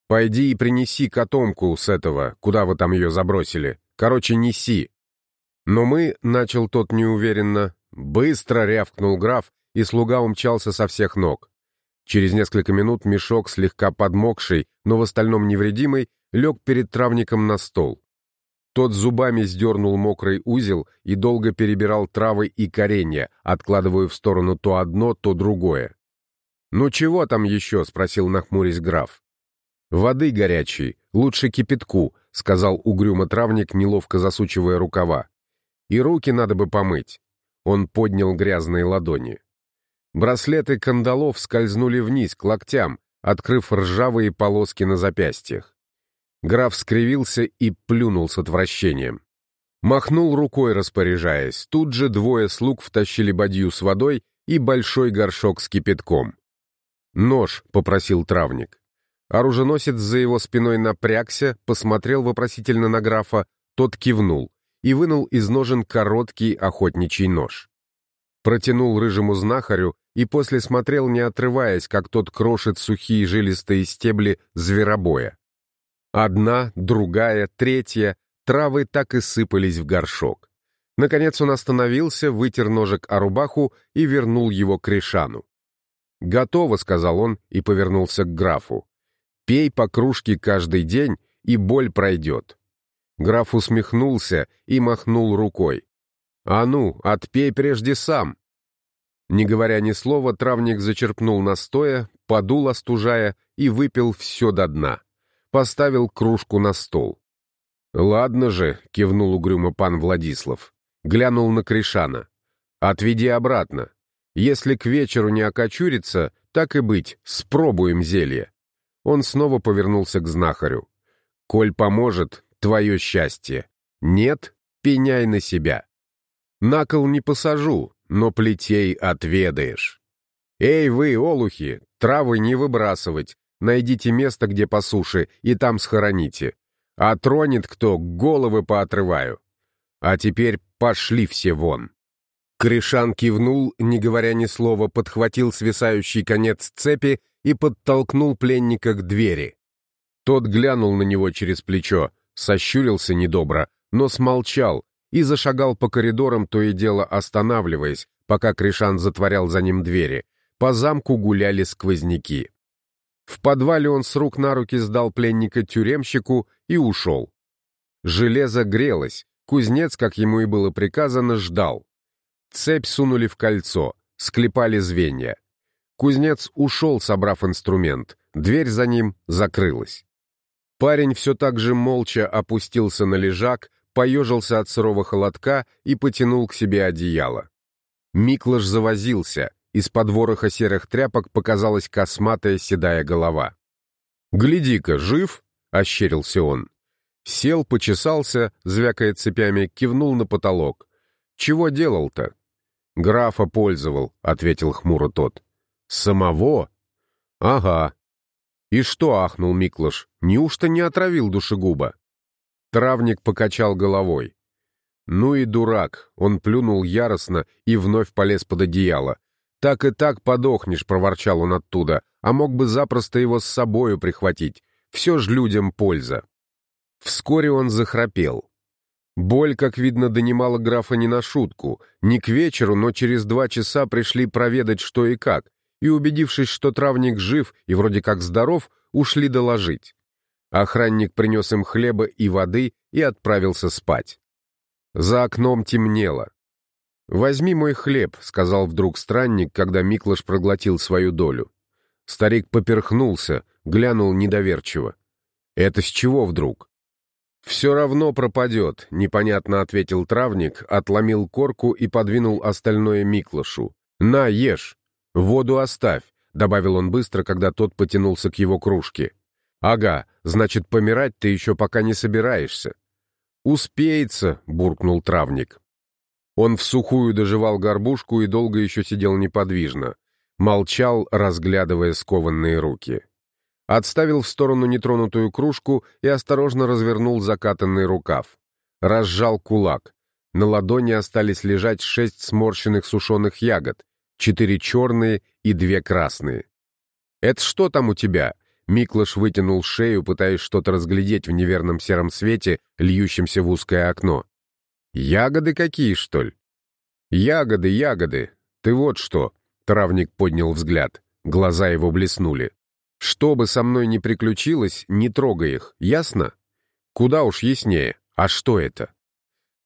«Пойди и принеси котомку с этого, куда вы там ее забросили. Короче, неси». «Но мы», — начал тот неуверенно, — «быстро», — рявкнул граф, и слуга умчался со всех ног. Через несколько минут мешок, слегка подмокший, но в остальном невредимый, лег перед травником на стол. Тот зубами сдернул мокрый узел и долго перебирал травы и коренья, откладывая в сторону то одно, то другое. «Ну чего там еще?» — спросил нахмурясь граф. «Воды горячей, лучше кипятку», — сказал угрюмо травник, неловко засучивая рукава. «И руки надо бы помыть». Он поднял грязные ладони. Браслеты кандалов скользнули вниз, к локтям, открыв ржавые полоски на запястьях. Граф скривился и плюнул с отвращением. Махнул рукой, распоряжаясь. Тут же двое слуг втащили бадью с водой и большой горшок с кипятком. «Нож», — попросил травник. Оруженосец за его спиной напрягся, посмотрел вопросительно на графа, тот кивнул и вынул из ножен короткий охотничий нож. Протянул рыжему знахарю и после смотрел, не отрываясь, как тот крошит сухие жилистые стебли зверобоя. Одна, другая, третья, травы так и сыпались в горшок. Наконец он остановился, вытер ножик о рубаху и вернул его к Ришану. «Готово», — сказал он и повернулся к графу. «Пей по кружке каждый день, и боль пройдет». Граф усмехнулся и махнул рукой. «А ну, отпей прежде сам!» Не говоря ни слова, травник зачерпнул настоя, подул остужая и выпил все до дна. Поставил кружку на стол. «Ладно же», — кивнул угрюмо пан Владислав. Глянул на Кришана. «Отведи обратно. Если к вечеру не окочурится, так и быть, спробуем зелье». Он снова повернулся к знахарю. «Коль поможет, твое счастье. Нет, пеняй на себя. На кол не посажу, но плетей отведаешь. Эй вы, олухи, травы не выбрасывать, найдите место, где по суше, и там схороните. А тронет кто, головы поотрываю. А теперь пошли все вон. Кришан кивнул, не говоря ни слова, подхватил свисающий конец цепи и подтолкнул пленника к двери. Тот глянул на него через плечо, сощурился недобро, но смолчал и зашагал по коридорам, то и дело останавливаясь, пока Кришан затворял за ним двери. По замку гуляли сквозняки. В подвале он с рук на руки сдал пленника тюремщику и ушел. Железо грелось, кузнец, как ему и было приказано, ждал. Цепь сунули в кольцо, склепали звенья. Кузнец ушел, собрав инструмент, дверь за ним закрылась. Парень все так же молча опустился на лежак, поежился от сырого холодка и потянул к себе одеяло. Миклаш завозился, из-под вороха серых тряпок показалась косматая седая голова. «Гляди-ка, жив?» — ощерился он. Сел, почесался, звякая цепями, кивнул на потолок. «Чего делал-то?» «Графа пользовал», — ответил хмуро тот. «Самого?» «Ага». «И что?» — ахнул Миклаш. «Неужто не отравил душегуба?» Травник покачал головой. Ну и дурак, он плюнул яростно и вновь полез под одеяло. «Так и так подохнешь», — проворчал он оттуда, «а мог бы запросто его с собою прихватить. Все ж людям польза». Вскоре он захрапел. Боль, как видно, донимала графа не на шутку. Не к вечеру, но через два часа пришли проведать, что и как, и, убедившись, что травник жив и вроде как здоров, ушли доложить. Охранник принес им хлеба и воды и отправился спать. За окном темнело. «Возьми мой хлеб», — сказал вдруг странник, когда Миклаш проглотил свою долю. Старик поперхнулся, глянул недоверчиво. «Это с чего вдруг?» «Все равно пропадет», — непонятно ответил травник, отломил корку и подвинул остальное Миклашу. «На, ешь! Воду оставь», — добавил он быстро, когда тот потянулся к его кружке. «Ага, значит, помирать ты еще пока не собираешься». «Успеется», — буркнул травник. Он в сухую доживал горбушку и долго еще сидел неподвижно. Молчал, разглядывая скованные руки отставил в сторону нетронутую кружку и осторожно развернул закатанный рукав. Разжал кулак. На ладони остались лежать шесть сморщенных сушеных ягод, четыре черные и две красные. «Это что там у тебя?» Миклаш вытянул шею, пытаясь что-то разглядеть в неверном сером свете, льющемся в узкое окно. «Ягоды какие, что ли?» «Ягоды, ягоды. Ты вот что!» Травник поднял взгляд. Глаза его блеснули. Что бы со мной ни приключилось, не трогай их, ясно? Куда уж яснее. А что это?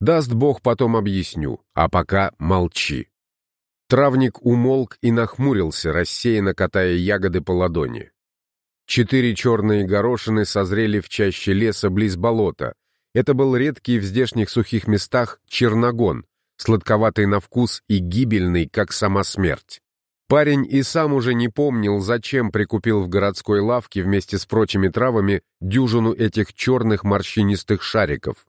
Даст Бог, потом объясню, а пока молчи. Травник умолк и нахмурился, рассеянно катая ягоды по ладони. Четыре черные горошины созрели в чаще леса близ болота. Это был редкий в здешних сухих местах черногон, сладковатый на вкус и гибельный, как сама смерть. Парень и сам уже не помнил, зачем прикупил в городской лавке вместе с прочими травами дюжину этих черных морщинистых шариков.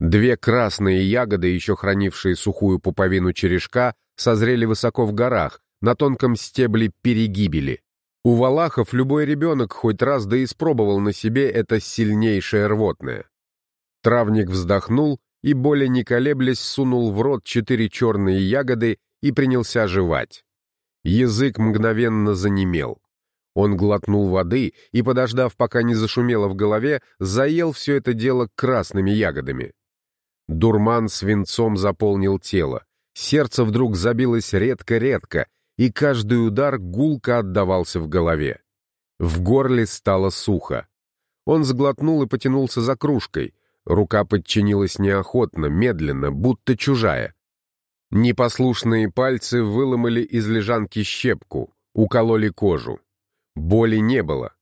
Две красные ягоды, еще хранившие сухую пуповину черешка, созрели высоко в горах, на тонком стебле перегибели. У валахов любой ребенок хоть раз да испробовал на себе это сильнейшее рвотное. Травник вздохнул и, более не колеблясь, сунул в рот четыре черные ягоды и принялся жевать. Язык мгновенно занемел. Он глотнул воды и, подождав, пока не зашумело в голове, заел все это дело красными ягодами. Дурман свинцом заполнил тело. Сердце вдруг забилось редко-редко, и каждый удар гулко отдавался в голове. В горле стало сухо. Он сглотнул и потянулся за кружкой. Рука подчинилась неохотно, медленно, будто чужая. Непослушные пальцы выломали из лежанки щепку, укололи кожу. Боли не было.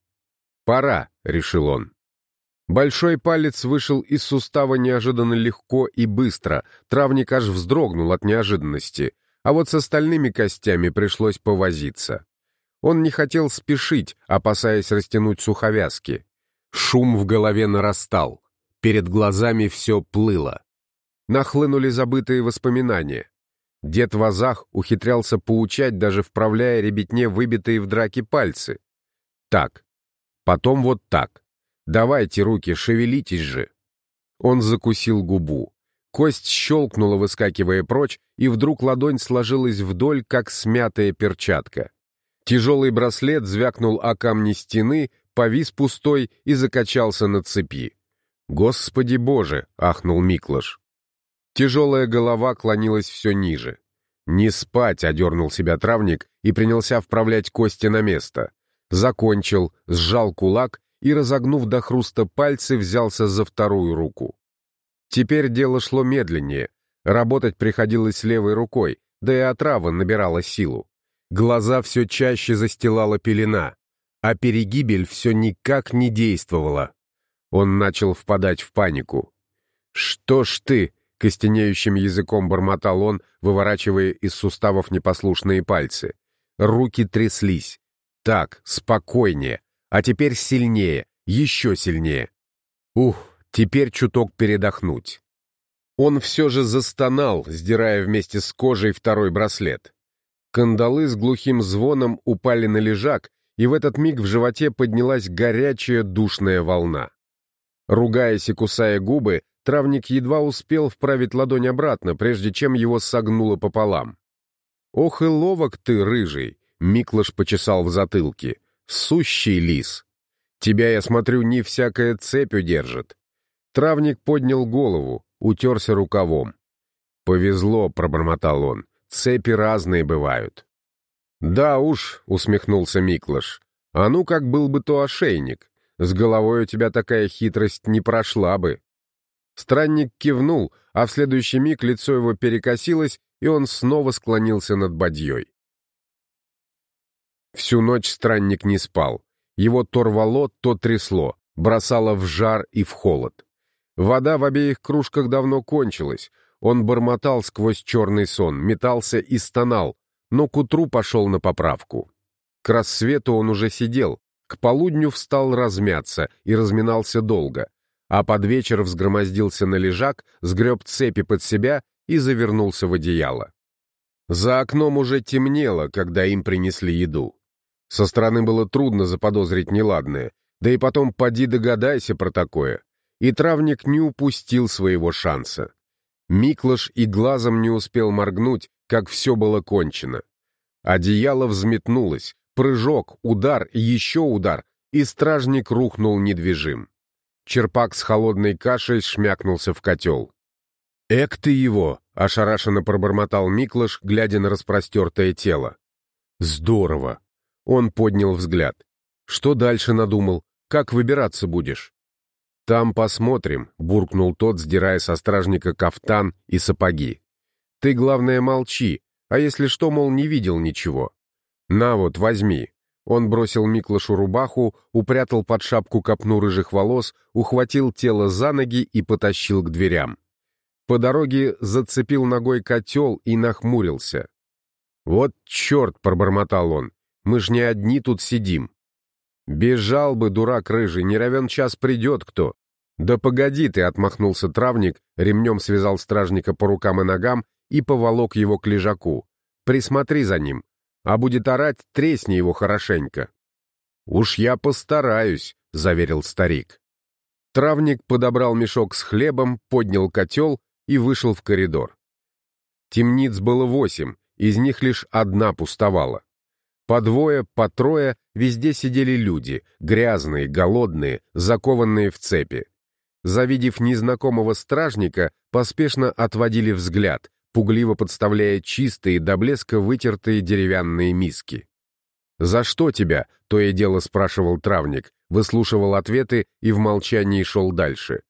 «Пора», — решил он. Большой палец вышел из сустава неожиданно легко и быстро, травник аж вздрогнул от неожиданности, а вот с остальными костями пришлось повозиться. Он не хотел спешить, опасаясь растянуть суховязки. Шум в голове нарастал, перед глазами все плыло. Нахлынули забытые воспоминания. Дед в азах ухитрялся поучать, даже вправляя ребятне выбитые в драке пальцы. Так, потом вот так. Давайте руки, шевелитесь же. Он закусил губу. Кость щелкнула, выскакивая прочь, и вдруг ладонь сложилась вдоль, как смятая перчатка. Тяжелый браслет звякнул о камни стены, повис пустой и закачался на цепи. «Господи Боже!» — ахнул Миклаш. Тяжелая голова клонилась все ниже. «Не спать!» — одернул себя травник и принялся вправлять кости на место. Закончил, сжал кулак и, разогнув до хруста пальцы, взялся за вторую руку. Теперь дело шло медленнее. Работать приходилось левой рукой, да и отрава набирала силу. Глаза все чаще застилала пелена, а перегибель все никак не действовала. Он начал впадать в панику. «Что ж ты?» — костенеющим языком бормотал он, выворачивая из суставов непослушные пальцы. Руки тряслись. «Так, спокойнее. А теперь сильнее, еще сильнее. Ух, теперь чуток передохнуть». Он все же застонал, сдирая вместе с кожей второй браслет. Кандалы с глухим звоном упали на лежак, и в этот миг в животе поднялась горячая душная волна. Ругаясь и кусая губы, травник едва успел вправить ладонь обратно, прежде чем его согнуло пополам. «Ох и ловок ты, рыжий!» — Миклаш почесал в затылке. «Сущий лис! Тебя, я смотрю, не всякая цепь удержит». Травник поднял голову, утерся рукавом. «Повезло», — пробормотал он, — «цепи разные бывают». «Да уж», — усмехнулся Миклаш, — «а ну как был бы то ошейник. С головой у тебя такая хитрость не прошла бы». Странник кивнул, а в следующий миг лицо его перекосилось, и он снова склонился над бадьей. Всю ночь странник не спал. Его то рвало, то трясло, бросало в жар и в холод. Вода в обеих кружках давно кончилась. Он бормотал сквозь черный сон, метался и стонал, но к утру пошел на поправку. К рассвету он уже сидел, к полудню встал размяться и разминался долго, а под вечер взгромоздился на лежак, сгреб цепи под себя и завернулся в одеяло. За окном уже темнело, когда им принесли еду. Со стороны было трудно заподозрить неладное, да и потом поди догадайся про такое. И травник не упустил своего шанса. Миклаш и глазом не успел моргнуть, как все было кончено. Одеяло взметнулось, прыжок, удар еще удар, и стражник рухнул недвижим. Черпак с холодной кашей шмякнулся в котел. «Эк ты его!» — ошарашенно пробормотал Миклаш, глядя на распростертое тело. «Здорово!» — он поднял взгляд. «Что дальше надумал? Как выбираться будешь?» «Там посмотрим», — буркнул тот, сдирая со стражника кафтан и сапоги. Ты, главное, молчи, а если что, мол, не видел ничего. На вот, возьми. Он бросил Миклашу рубаху, упрятал под шапку копну рыжих волос, ухватил тело за ноги и потащил к дверям. По дороге зацепил ногой котел и нахмурился. «Вот черт!» — пробормотал он. «Мы ж не одни тут сидим». «Бежал бы, дурак рыжий, не равен час придет кто». «Да погоди ты!» — отмахнулся травник, ремнем связал стражника по рукам и ногам и поволок его к лежаку. «Присмотри за ним, а будет орать, тресни его хорошенько». «Уж я постараюсь», — заверил старик. Травник подобрал мешок с хлебом, поднял котел и вышел в коридор. Темниц было восемь, из них лишь одна пустовала. По двое, по трое везде сидели люди, грязные, голодные, закованные в цепи. Завидев незнакомого стражника, поспешно отводили взгляд, пугливо подставляя чистые до блеска вытертые деревянные миски. «За что тебя?» — то и дело спрашивал травник, выслушивал ответы и в молчании шел дальше.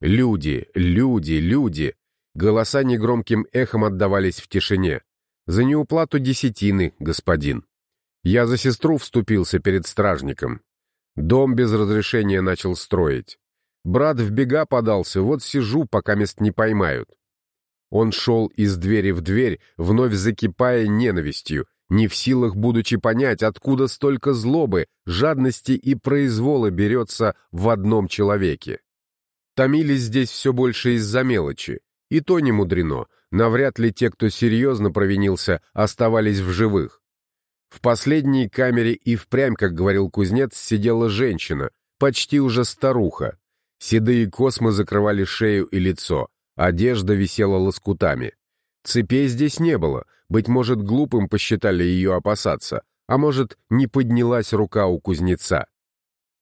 «Люди, люди, люди!» Голоса негромким эхом отдавались в тишине. «За неуплату десятины, господин». Я за сестру вступился перед стражником. Дом без разрешения начал строить. Брат в бега подался, вот сижу, пока мест не поймают. Он шел из двери в дверь, вновь закипая ненавистью, не в силах будучи понять, откуда столько злобы, жадности и произвола берется в одном человеке. Томились здесь все больше из-за мелочи, и то не мудрено, навряд ли те, кто серьезно провинился, оставались в живых. В последней камере и впрямь, как говорил кузнец, сидела женщина, почти уже старуха. Седые космы закрывали шею и лицо, одежда висела лоскутами. Цепей здесь не было, быть может, глупым посчитали ее опасаться, а может, не поднялась рука у кузнеца.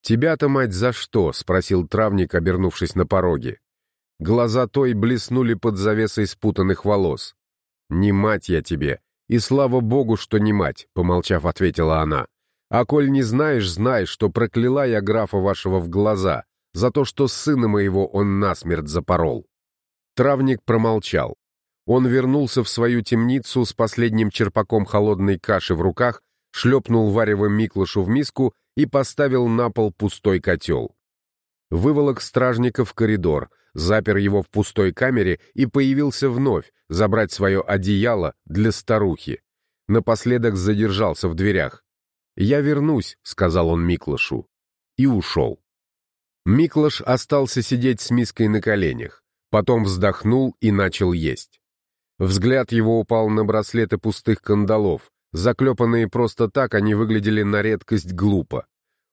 «Тебя-то, мать, за что?» — спросил травник, обернувшись на пороге. Глаза той блеснули под завесой спутанных волос. «Не мать я тебе, и слава богу, что не мать», — помолчав, ответила она. «А коль не знаешь, знай, что прокляла я графа вашего в глаза, за то, что сына моего он насмерть запорол. Травник промолчал. Он вернулся в свою темницу с последним черпаком холодной каши в руках, шлепнул варево Миклышу в миску и поставил на пол пустой котел. Выволок стражника в коридор, запер его в пустой камере и появился вновь, забрать свое одеяло для старухи. Напоследок задержался в дверях. «Я вернусь», — сказал он Миклышу, и ушел. Миклаш остался сидеть с миской на коленях, потом вздохнул и начал есть. Взгляд его упал на браслеты пустых кандалов, заклепанные просто так, они выглядели на редкость глупо.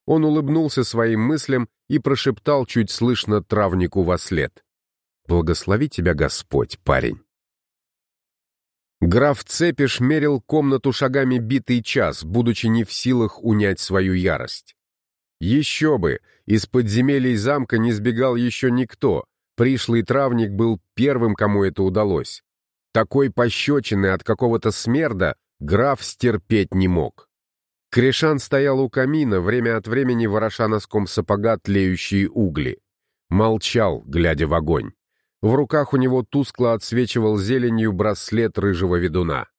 Он улыбнулся своим мыслям и прошептал чуть слышно травнику во след. «Благослови тебя Господь, парень». Граф Цепиш мерил комнату шагами битый час, будучи не в силах унять свою ярость. Еще бы! Из подземелий замка не сбегал еще никто. Пришлый травник был первым, кому это удалось. Такой пощечины от какого-то смерда граф стерпеть не мог. Кришан стоял у камина, время от времени вороша носком сапога тлеющие угли. Молчал, глядя в огонь. В руках у него тускло отсвечивал зеленью браслет рыжего ведуна.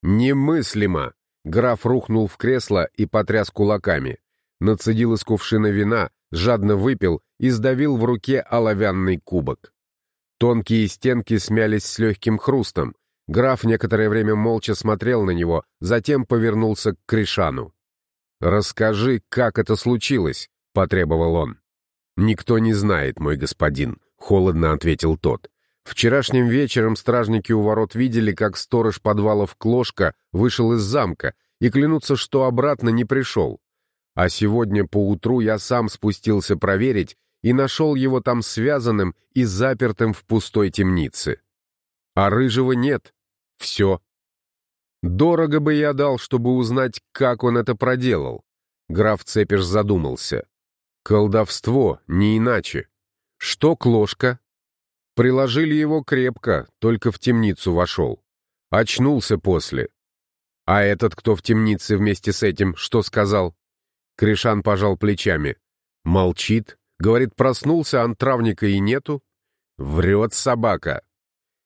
«Немыслимо!» Граф рухнул в кресло и потряс кулаками нацедил из кувшина вина, жадно выпил и сдавил в руке оловянный кубок. Тонкие стенки смялись с легким хрустом. Граф некоторое время молча смотрел на него, затем повернулся к Кришану. «Расскажи, как это случилось?» — потребовал он. «Никто не знает, мой господин», — холодно ответил тот. «Вчерашним вечером стражники у ворот видели, как сторож подвалов Клошка вышел из замка, и клянутся, что обратно не пришел. А сегодня поутру я сам спустился проверить и нашел его там связанным и запертым в пустой темнице. А рыжего нет. Все. Дорого бы я дал, чтобы узнать, как он это проделал. Граф Цепиш задумался. Колдовство, не иначе. Что клошка? Приложили его крепко, только в темницу вошел. Очнулся после. А этот, кто в темнице вместе с этим, что сказал? Кришан пожал плечами. Молчит. Говорит, проснулся, а травника и нету. Врет собака.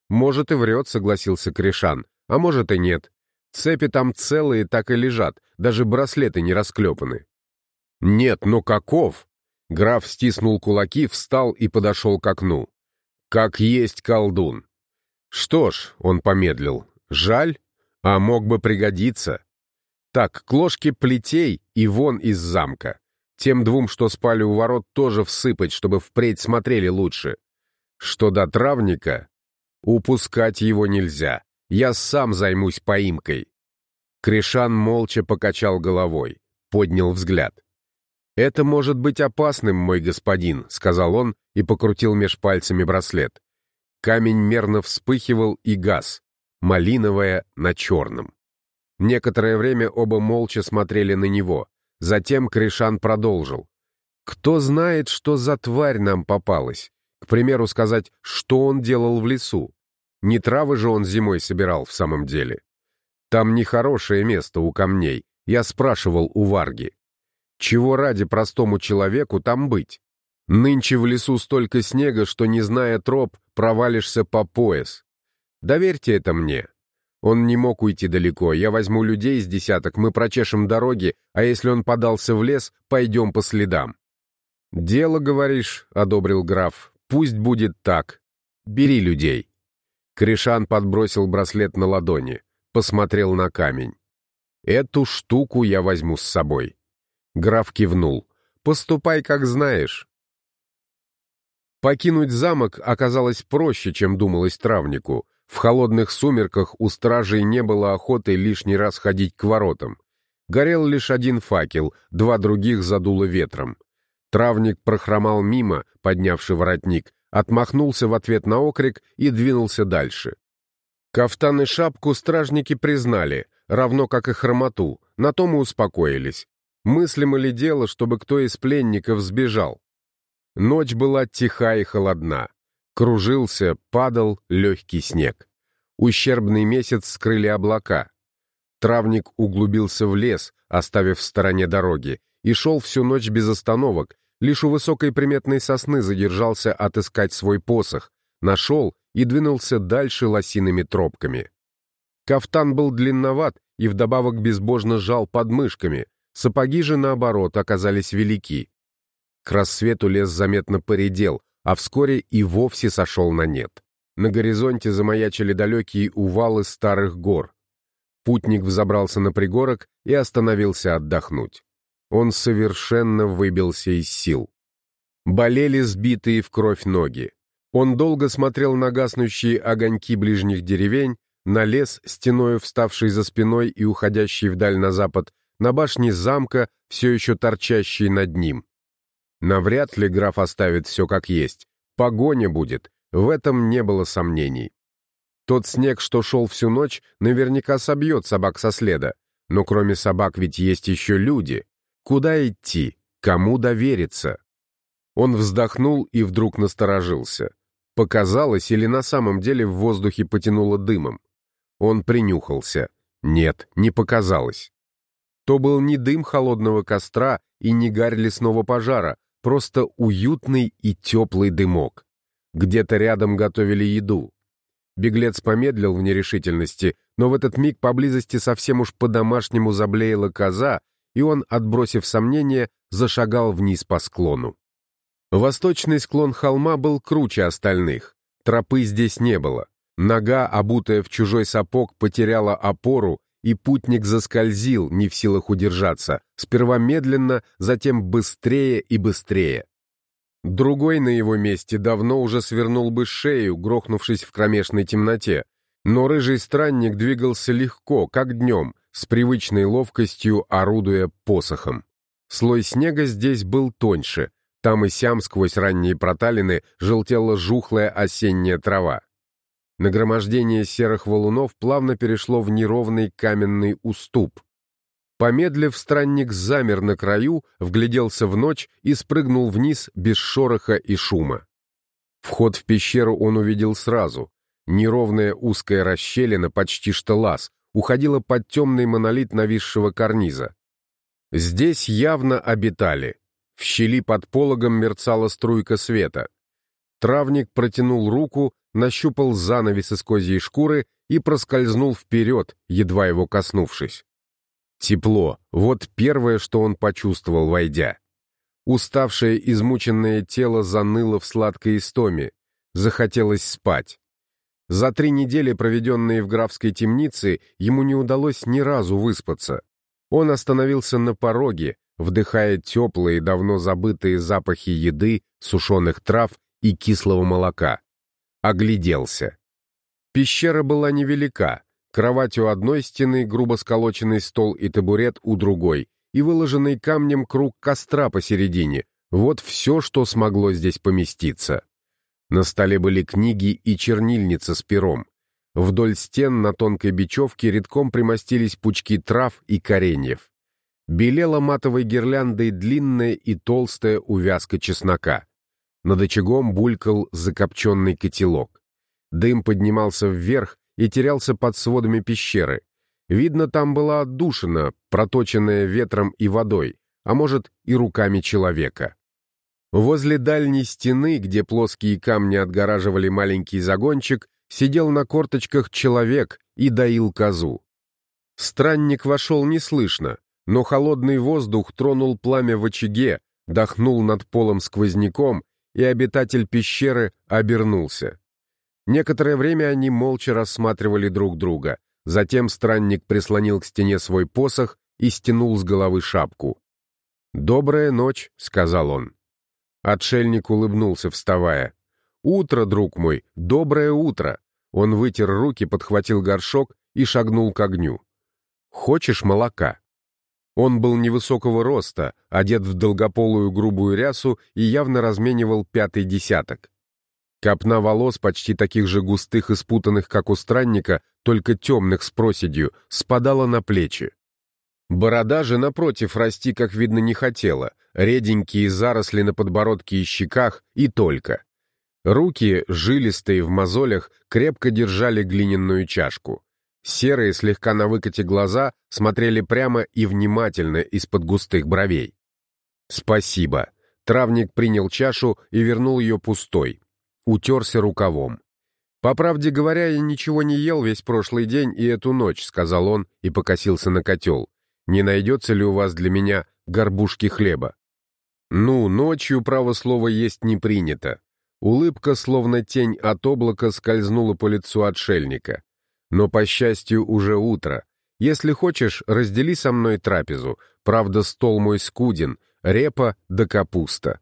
Может и врет, согласился Кришан. А может и нет. Цепи там целые так и лежат, даже браслеты не расклепаны. Нет, но каков? Граф стиснул кулаки, встал и подошел к окну. Как есть колдун. Что ж, он помедлил. Жаль, а мог бы пригодиться. Так, к ложке плетей и вон из замка. Тем двум, что спали у ворот, тоже всыпать, чтобы впредь смотрели лучше. Что до травника, упускать его нельзя. Я сам займусь поимкой. Кришан молча покачал головой, поднял взгляд. «Это может быть опасным, мой господин», — сказал он и покрутил меж пальцами браслет. Камень мерно вспыхивал и газ, малиновая на черном. Некоторое время оба молча смотрели на него. Затем Кришан продолжил. «Кто знает, что за тварь нам попалась? К примеру, сказать, что он делал в лесу. Не травы же он зимой собирал в самом деле. Там нехорошее место у камней. Я спрашивал у Варги. Чего ради простому человеку там быть? Нынче в лесу столько снега, что, не зная троп, провалишься по пояс. Доверьте это мне. Он не мог уйти далеко. Я возьму людей из десяток, мы прочешем дороги, а если он подался в лес, пойдем по следам. «Дело, говоришь», — одобрил граф, — «пусть будет так. Бери людей». Кришан подбросил браслет на ладони, посмотрел на камень. «Эту штуку я возьму с собой». Граф кивнул. «Поступай, как знаешь». Покинуть замок оказалось проще, чем думалось травнику. В холодных сумерках у стражей не было охоты лишний раз ходить к воротам. Горел лишь один факел, два других задуло ветром. Травник прохромал мимо, поднявший воротник, отмахнулся в ответ на окрик и двинулся дальше. Кафтан и шапку стражники признали, равно как и хромоту, на том и успокоились. Мыслимо ли дело, чтобы кто из пленников сбежал? Ночь была тиха и холодна. Кружился, падал легкий снег. Ущербный месяц скрыли облака. Травник углубился в лес, оставив в стороне дороги, и шел всю ночь без остановок, лишь у высокой приметной сосны задержался отыскать свой посох, нашел и двинулся дальше лосиными тропками. Кафтан был длинноват и вдобавок безбожно жал подмышками, сапоги же, наоборот, оказались велики. К рассвету лес заметно поредел, а вскоре и вовсе сошел на нет. На горизонте замаячили далекие увалы старых гор. Путник взобрался на пригорок и остановился отдохнуть. Он совершенно выбился из сил. Болели сбитые в кровь ноги. Он долго смотрел на гаснущие огоньки ближних деревень, на лес, стеною вставший за спиной и уходящий вдаль на запад, на башне замка, все еще торчащий над ним. Навряд ли граф оставит все как есть. Погоня будет, в этом не было сомнений. Тот снег, что шел всю ночь, наверняка собьет собак со следа. Но кроме собак ведь есть еще люди. Куда идти? Кому довериться? Он вздохнул и вдруг насторожился. Показалось или на самом деле в воздухе потянуло дымом? Он принюхался. Нет, не показалось. То был не дым холодного костра и не гарь лесного пожара, просто уютный и теплый дымок. Где-то рядом готовили еду. Беглец помедлил в нерешительности, но в этот миг поблизости совсем уж по-домашнему заблеяла коза, и он, отбросив сомнения, зашагал вниз по склону. Восточный склон холма был круче остальных. Тропы здесь не было. Нога, обутая в чужой сапог, потеряла опору, и путник заскользил, не в силах удержаться, сперва медленно, затем быстрее и быстрее. Другой на его месте давно уже свернул бы шею, грохнувшись в кромешной темноте, но рыжий странник двигался легко, как днем, с привычной ловкостью орудуя посохом. Слой снега здесь был тоньше, там и сям сквозь ранние проталины желтела жухлая осенняя трава. Нагромождение серых валунов плавно перешло в неровный каменный уступ. Помедлив, странник замер на краю, вгляделся в ночь и спрыгнул вниз без шороха и шума. Вход в пещеру он увидел сразу. Неровная узкая расщелина, почти что лаз, уходила под темный монолит нависшего карниза. Здесь явно обитали. В щели под пологом мерцала струйка света. Травник протянул руку, нащупал занавес из козьей шкуры и проскользнул вперед, едва его коснувшись. Тепло — вот первое, что он почувствовал, войдя. Уставшее, измученное тело заныло в сладкой истоме. Захотелось спать. За три недели, проведенные в графской темнице, ему не удалось ни разу выспаться. Он остановился на пороге, вдыхая теплые, давно забытые запахи еды, сушеных трав и кислого молока огляделся. Пещера была невелика, кровать у одной стены, грубо сколоченный стол и табурет у другой, и выложенный камнем круг костра посередине. Вот все, что смогло здесь поместиться. На столе были книги и чернильница с пером. Вдоль стен на тонкой бечевке редком примостились пучки трав и кореньев. Белела матовой гирляндой длинная и толстая увязка чеснока. Над очагом булькал закопченный котелок. Дым поднимался вверх и терялся под сводами пещеры. Видно, там была отдушина, проточенная ветром и водой, а может и руками человека. Возле дальней стены, где плоские камни отгораживали маленький загончик, сидел на корточках человек и доил козу. Странник вошел неслышно, но холодный воздух тронул пламя в очаге, дохнул над полом сквозняком, и обитатель пещеры обернулся. Некоторое время они молча рассматривали друг друга. Затем странник прислонил к стене свой посох и стянул с головы шапку. «Добрая ночь», — сказал он. Отшельник улыбнулся, вставая. «Утро, друг мой, доброе утро!» Он вытер руки, подхватил горшок и шагнул к огню. «Хочешь молока?» Он был невысокого роста, одет в долгополую грубую рясу и явно разменивал пятый десяток. Копна волос, почти таких же густых и спутанных, как у странника, только темных с проседью, спадала на плечи. Борода же, напротив, расти, как видно, не хотела, реденькие заросли на подбородке и щеках, и только. Руки, жилистые в мозолях, крепко держали глиняную чашку. Серые, слегка на выкате глаза, смотрели прямо и внимательно из-под густых бровей. «Спасибо». Травник принял чашу и вернул ее пустой. Утерся рукавом. «По правде говоря, я ничего не ел весь прошлый день и эту ночь», — сказал он и покосился на котел. «Не найдется ли у вас для меня горбушки хлеба?» «Ну, ночью, право слово, есть не принято». Улыбка, словно тень от облака, скользнула по лицу отшельника. Но, по счастью, уже утро. Если хочешь, раздели со мной трапезу. Правда, стол мой скуден, репа да капуста.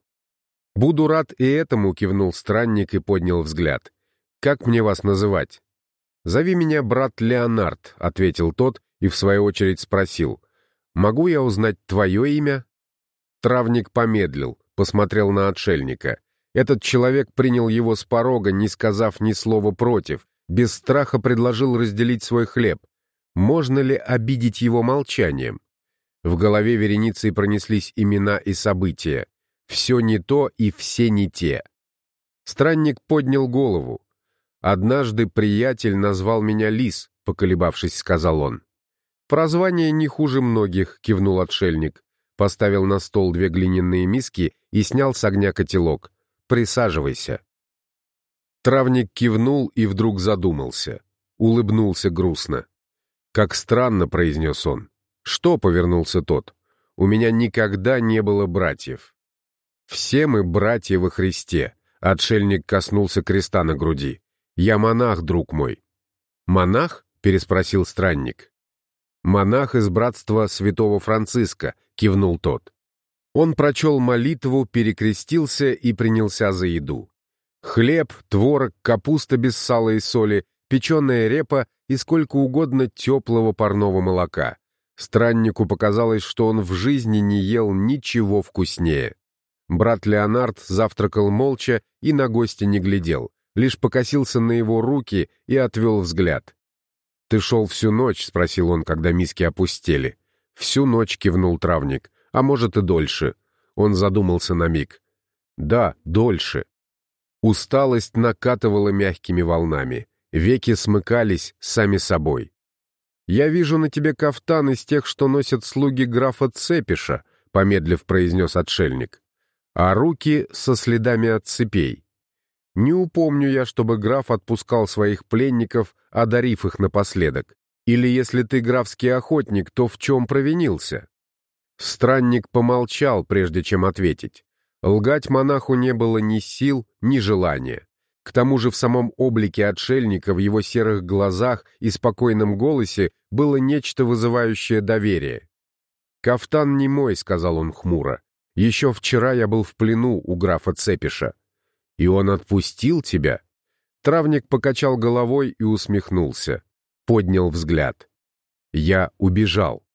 Буду рад и этому, кивнул странник и поднял взгляд. Как мне вас называть? Зови меня брат Леонард, ответил тот и в свою очередь спросил. Могу я узнать твое имя? Травник помедлил, посмотрел на отшельника. Этот человек принял его с порога, не сказав ни слова против, без страха предложил разделить свой хлеб. Можно ли обидеть его молчанием? В голове вереницей пронеслись имена и события. Все не то и все не те. Странник поднял голову. «Однажды приятель назвал меня Лис», — поколебавшись, сказал он. «Прозвание не хуже многих», — кивнул отшельник. Поставил на стол две глиняные миски и снял с огня котелок. «Присаживайся». Травник кивнул и вдруг задумался. Улыбнулся грустно. «Как странно», — произнес он. «Что?» — повернулся тот. «У меня никогда не было братьев». «Все мы братья во Христе», — отшельник коснулся креста на груди. «Я монах, друг мой». «Монах?» — переспросил странник. «Монах из братства святого Франциска», — кивнул тот. Он прочел молитву, перекрестился и принялся за еду. Хлеб, творог, капуста без сала и соли, печеная репа и сколько угодно теплого парного молока. Страннику показалось, что он в жизни не ел ничего вкуснее. Брат Леонард завтракал молча и на гостя не глядел, лишь покосился на его руки и отвел взгляд. «Ты шел всю ночь?» — спросил он, когда миски опустели. «Всю ночь», — кивнул травник, — «а может и дольше». Он задумался на миг. «Да, дольше». Усталость накатывала мягкими волнами. Веки смыкались сами собой. «Я вижу на тебе кафтан из тех, что носят слуги графа Цепиша», — помедлив произнес отшельник. «А руки со следами от цепей. Не упомню я, чтобы граф отпускал своих пленников, одарив их напоследок. Или если ты графский охотник, то в чем провинился?» Странник помолчал, прежде чем ответить. Лгать монаху не было ни сил, ни желания. К тому же в самом облике отшельника, в его серых глазах и спокойном голосе было нечто вызывающее доверие. «Кафтан не мой», — сказал он хмуро. «Еще вчера я был в плену у графа Цепиша». «И он отпустил тебя?» Травник покачал головой и усмехнулся. Поднял взгляд. «Я убежал».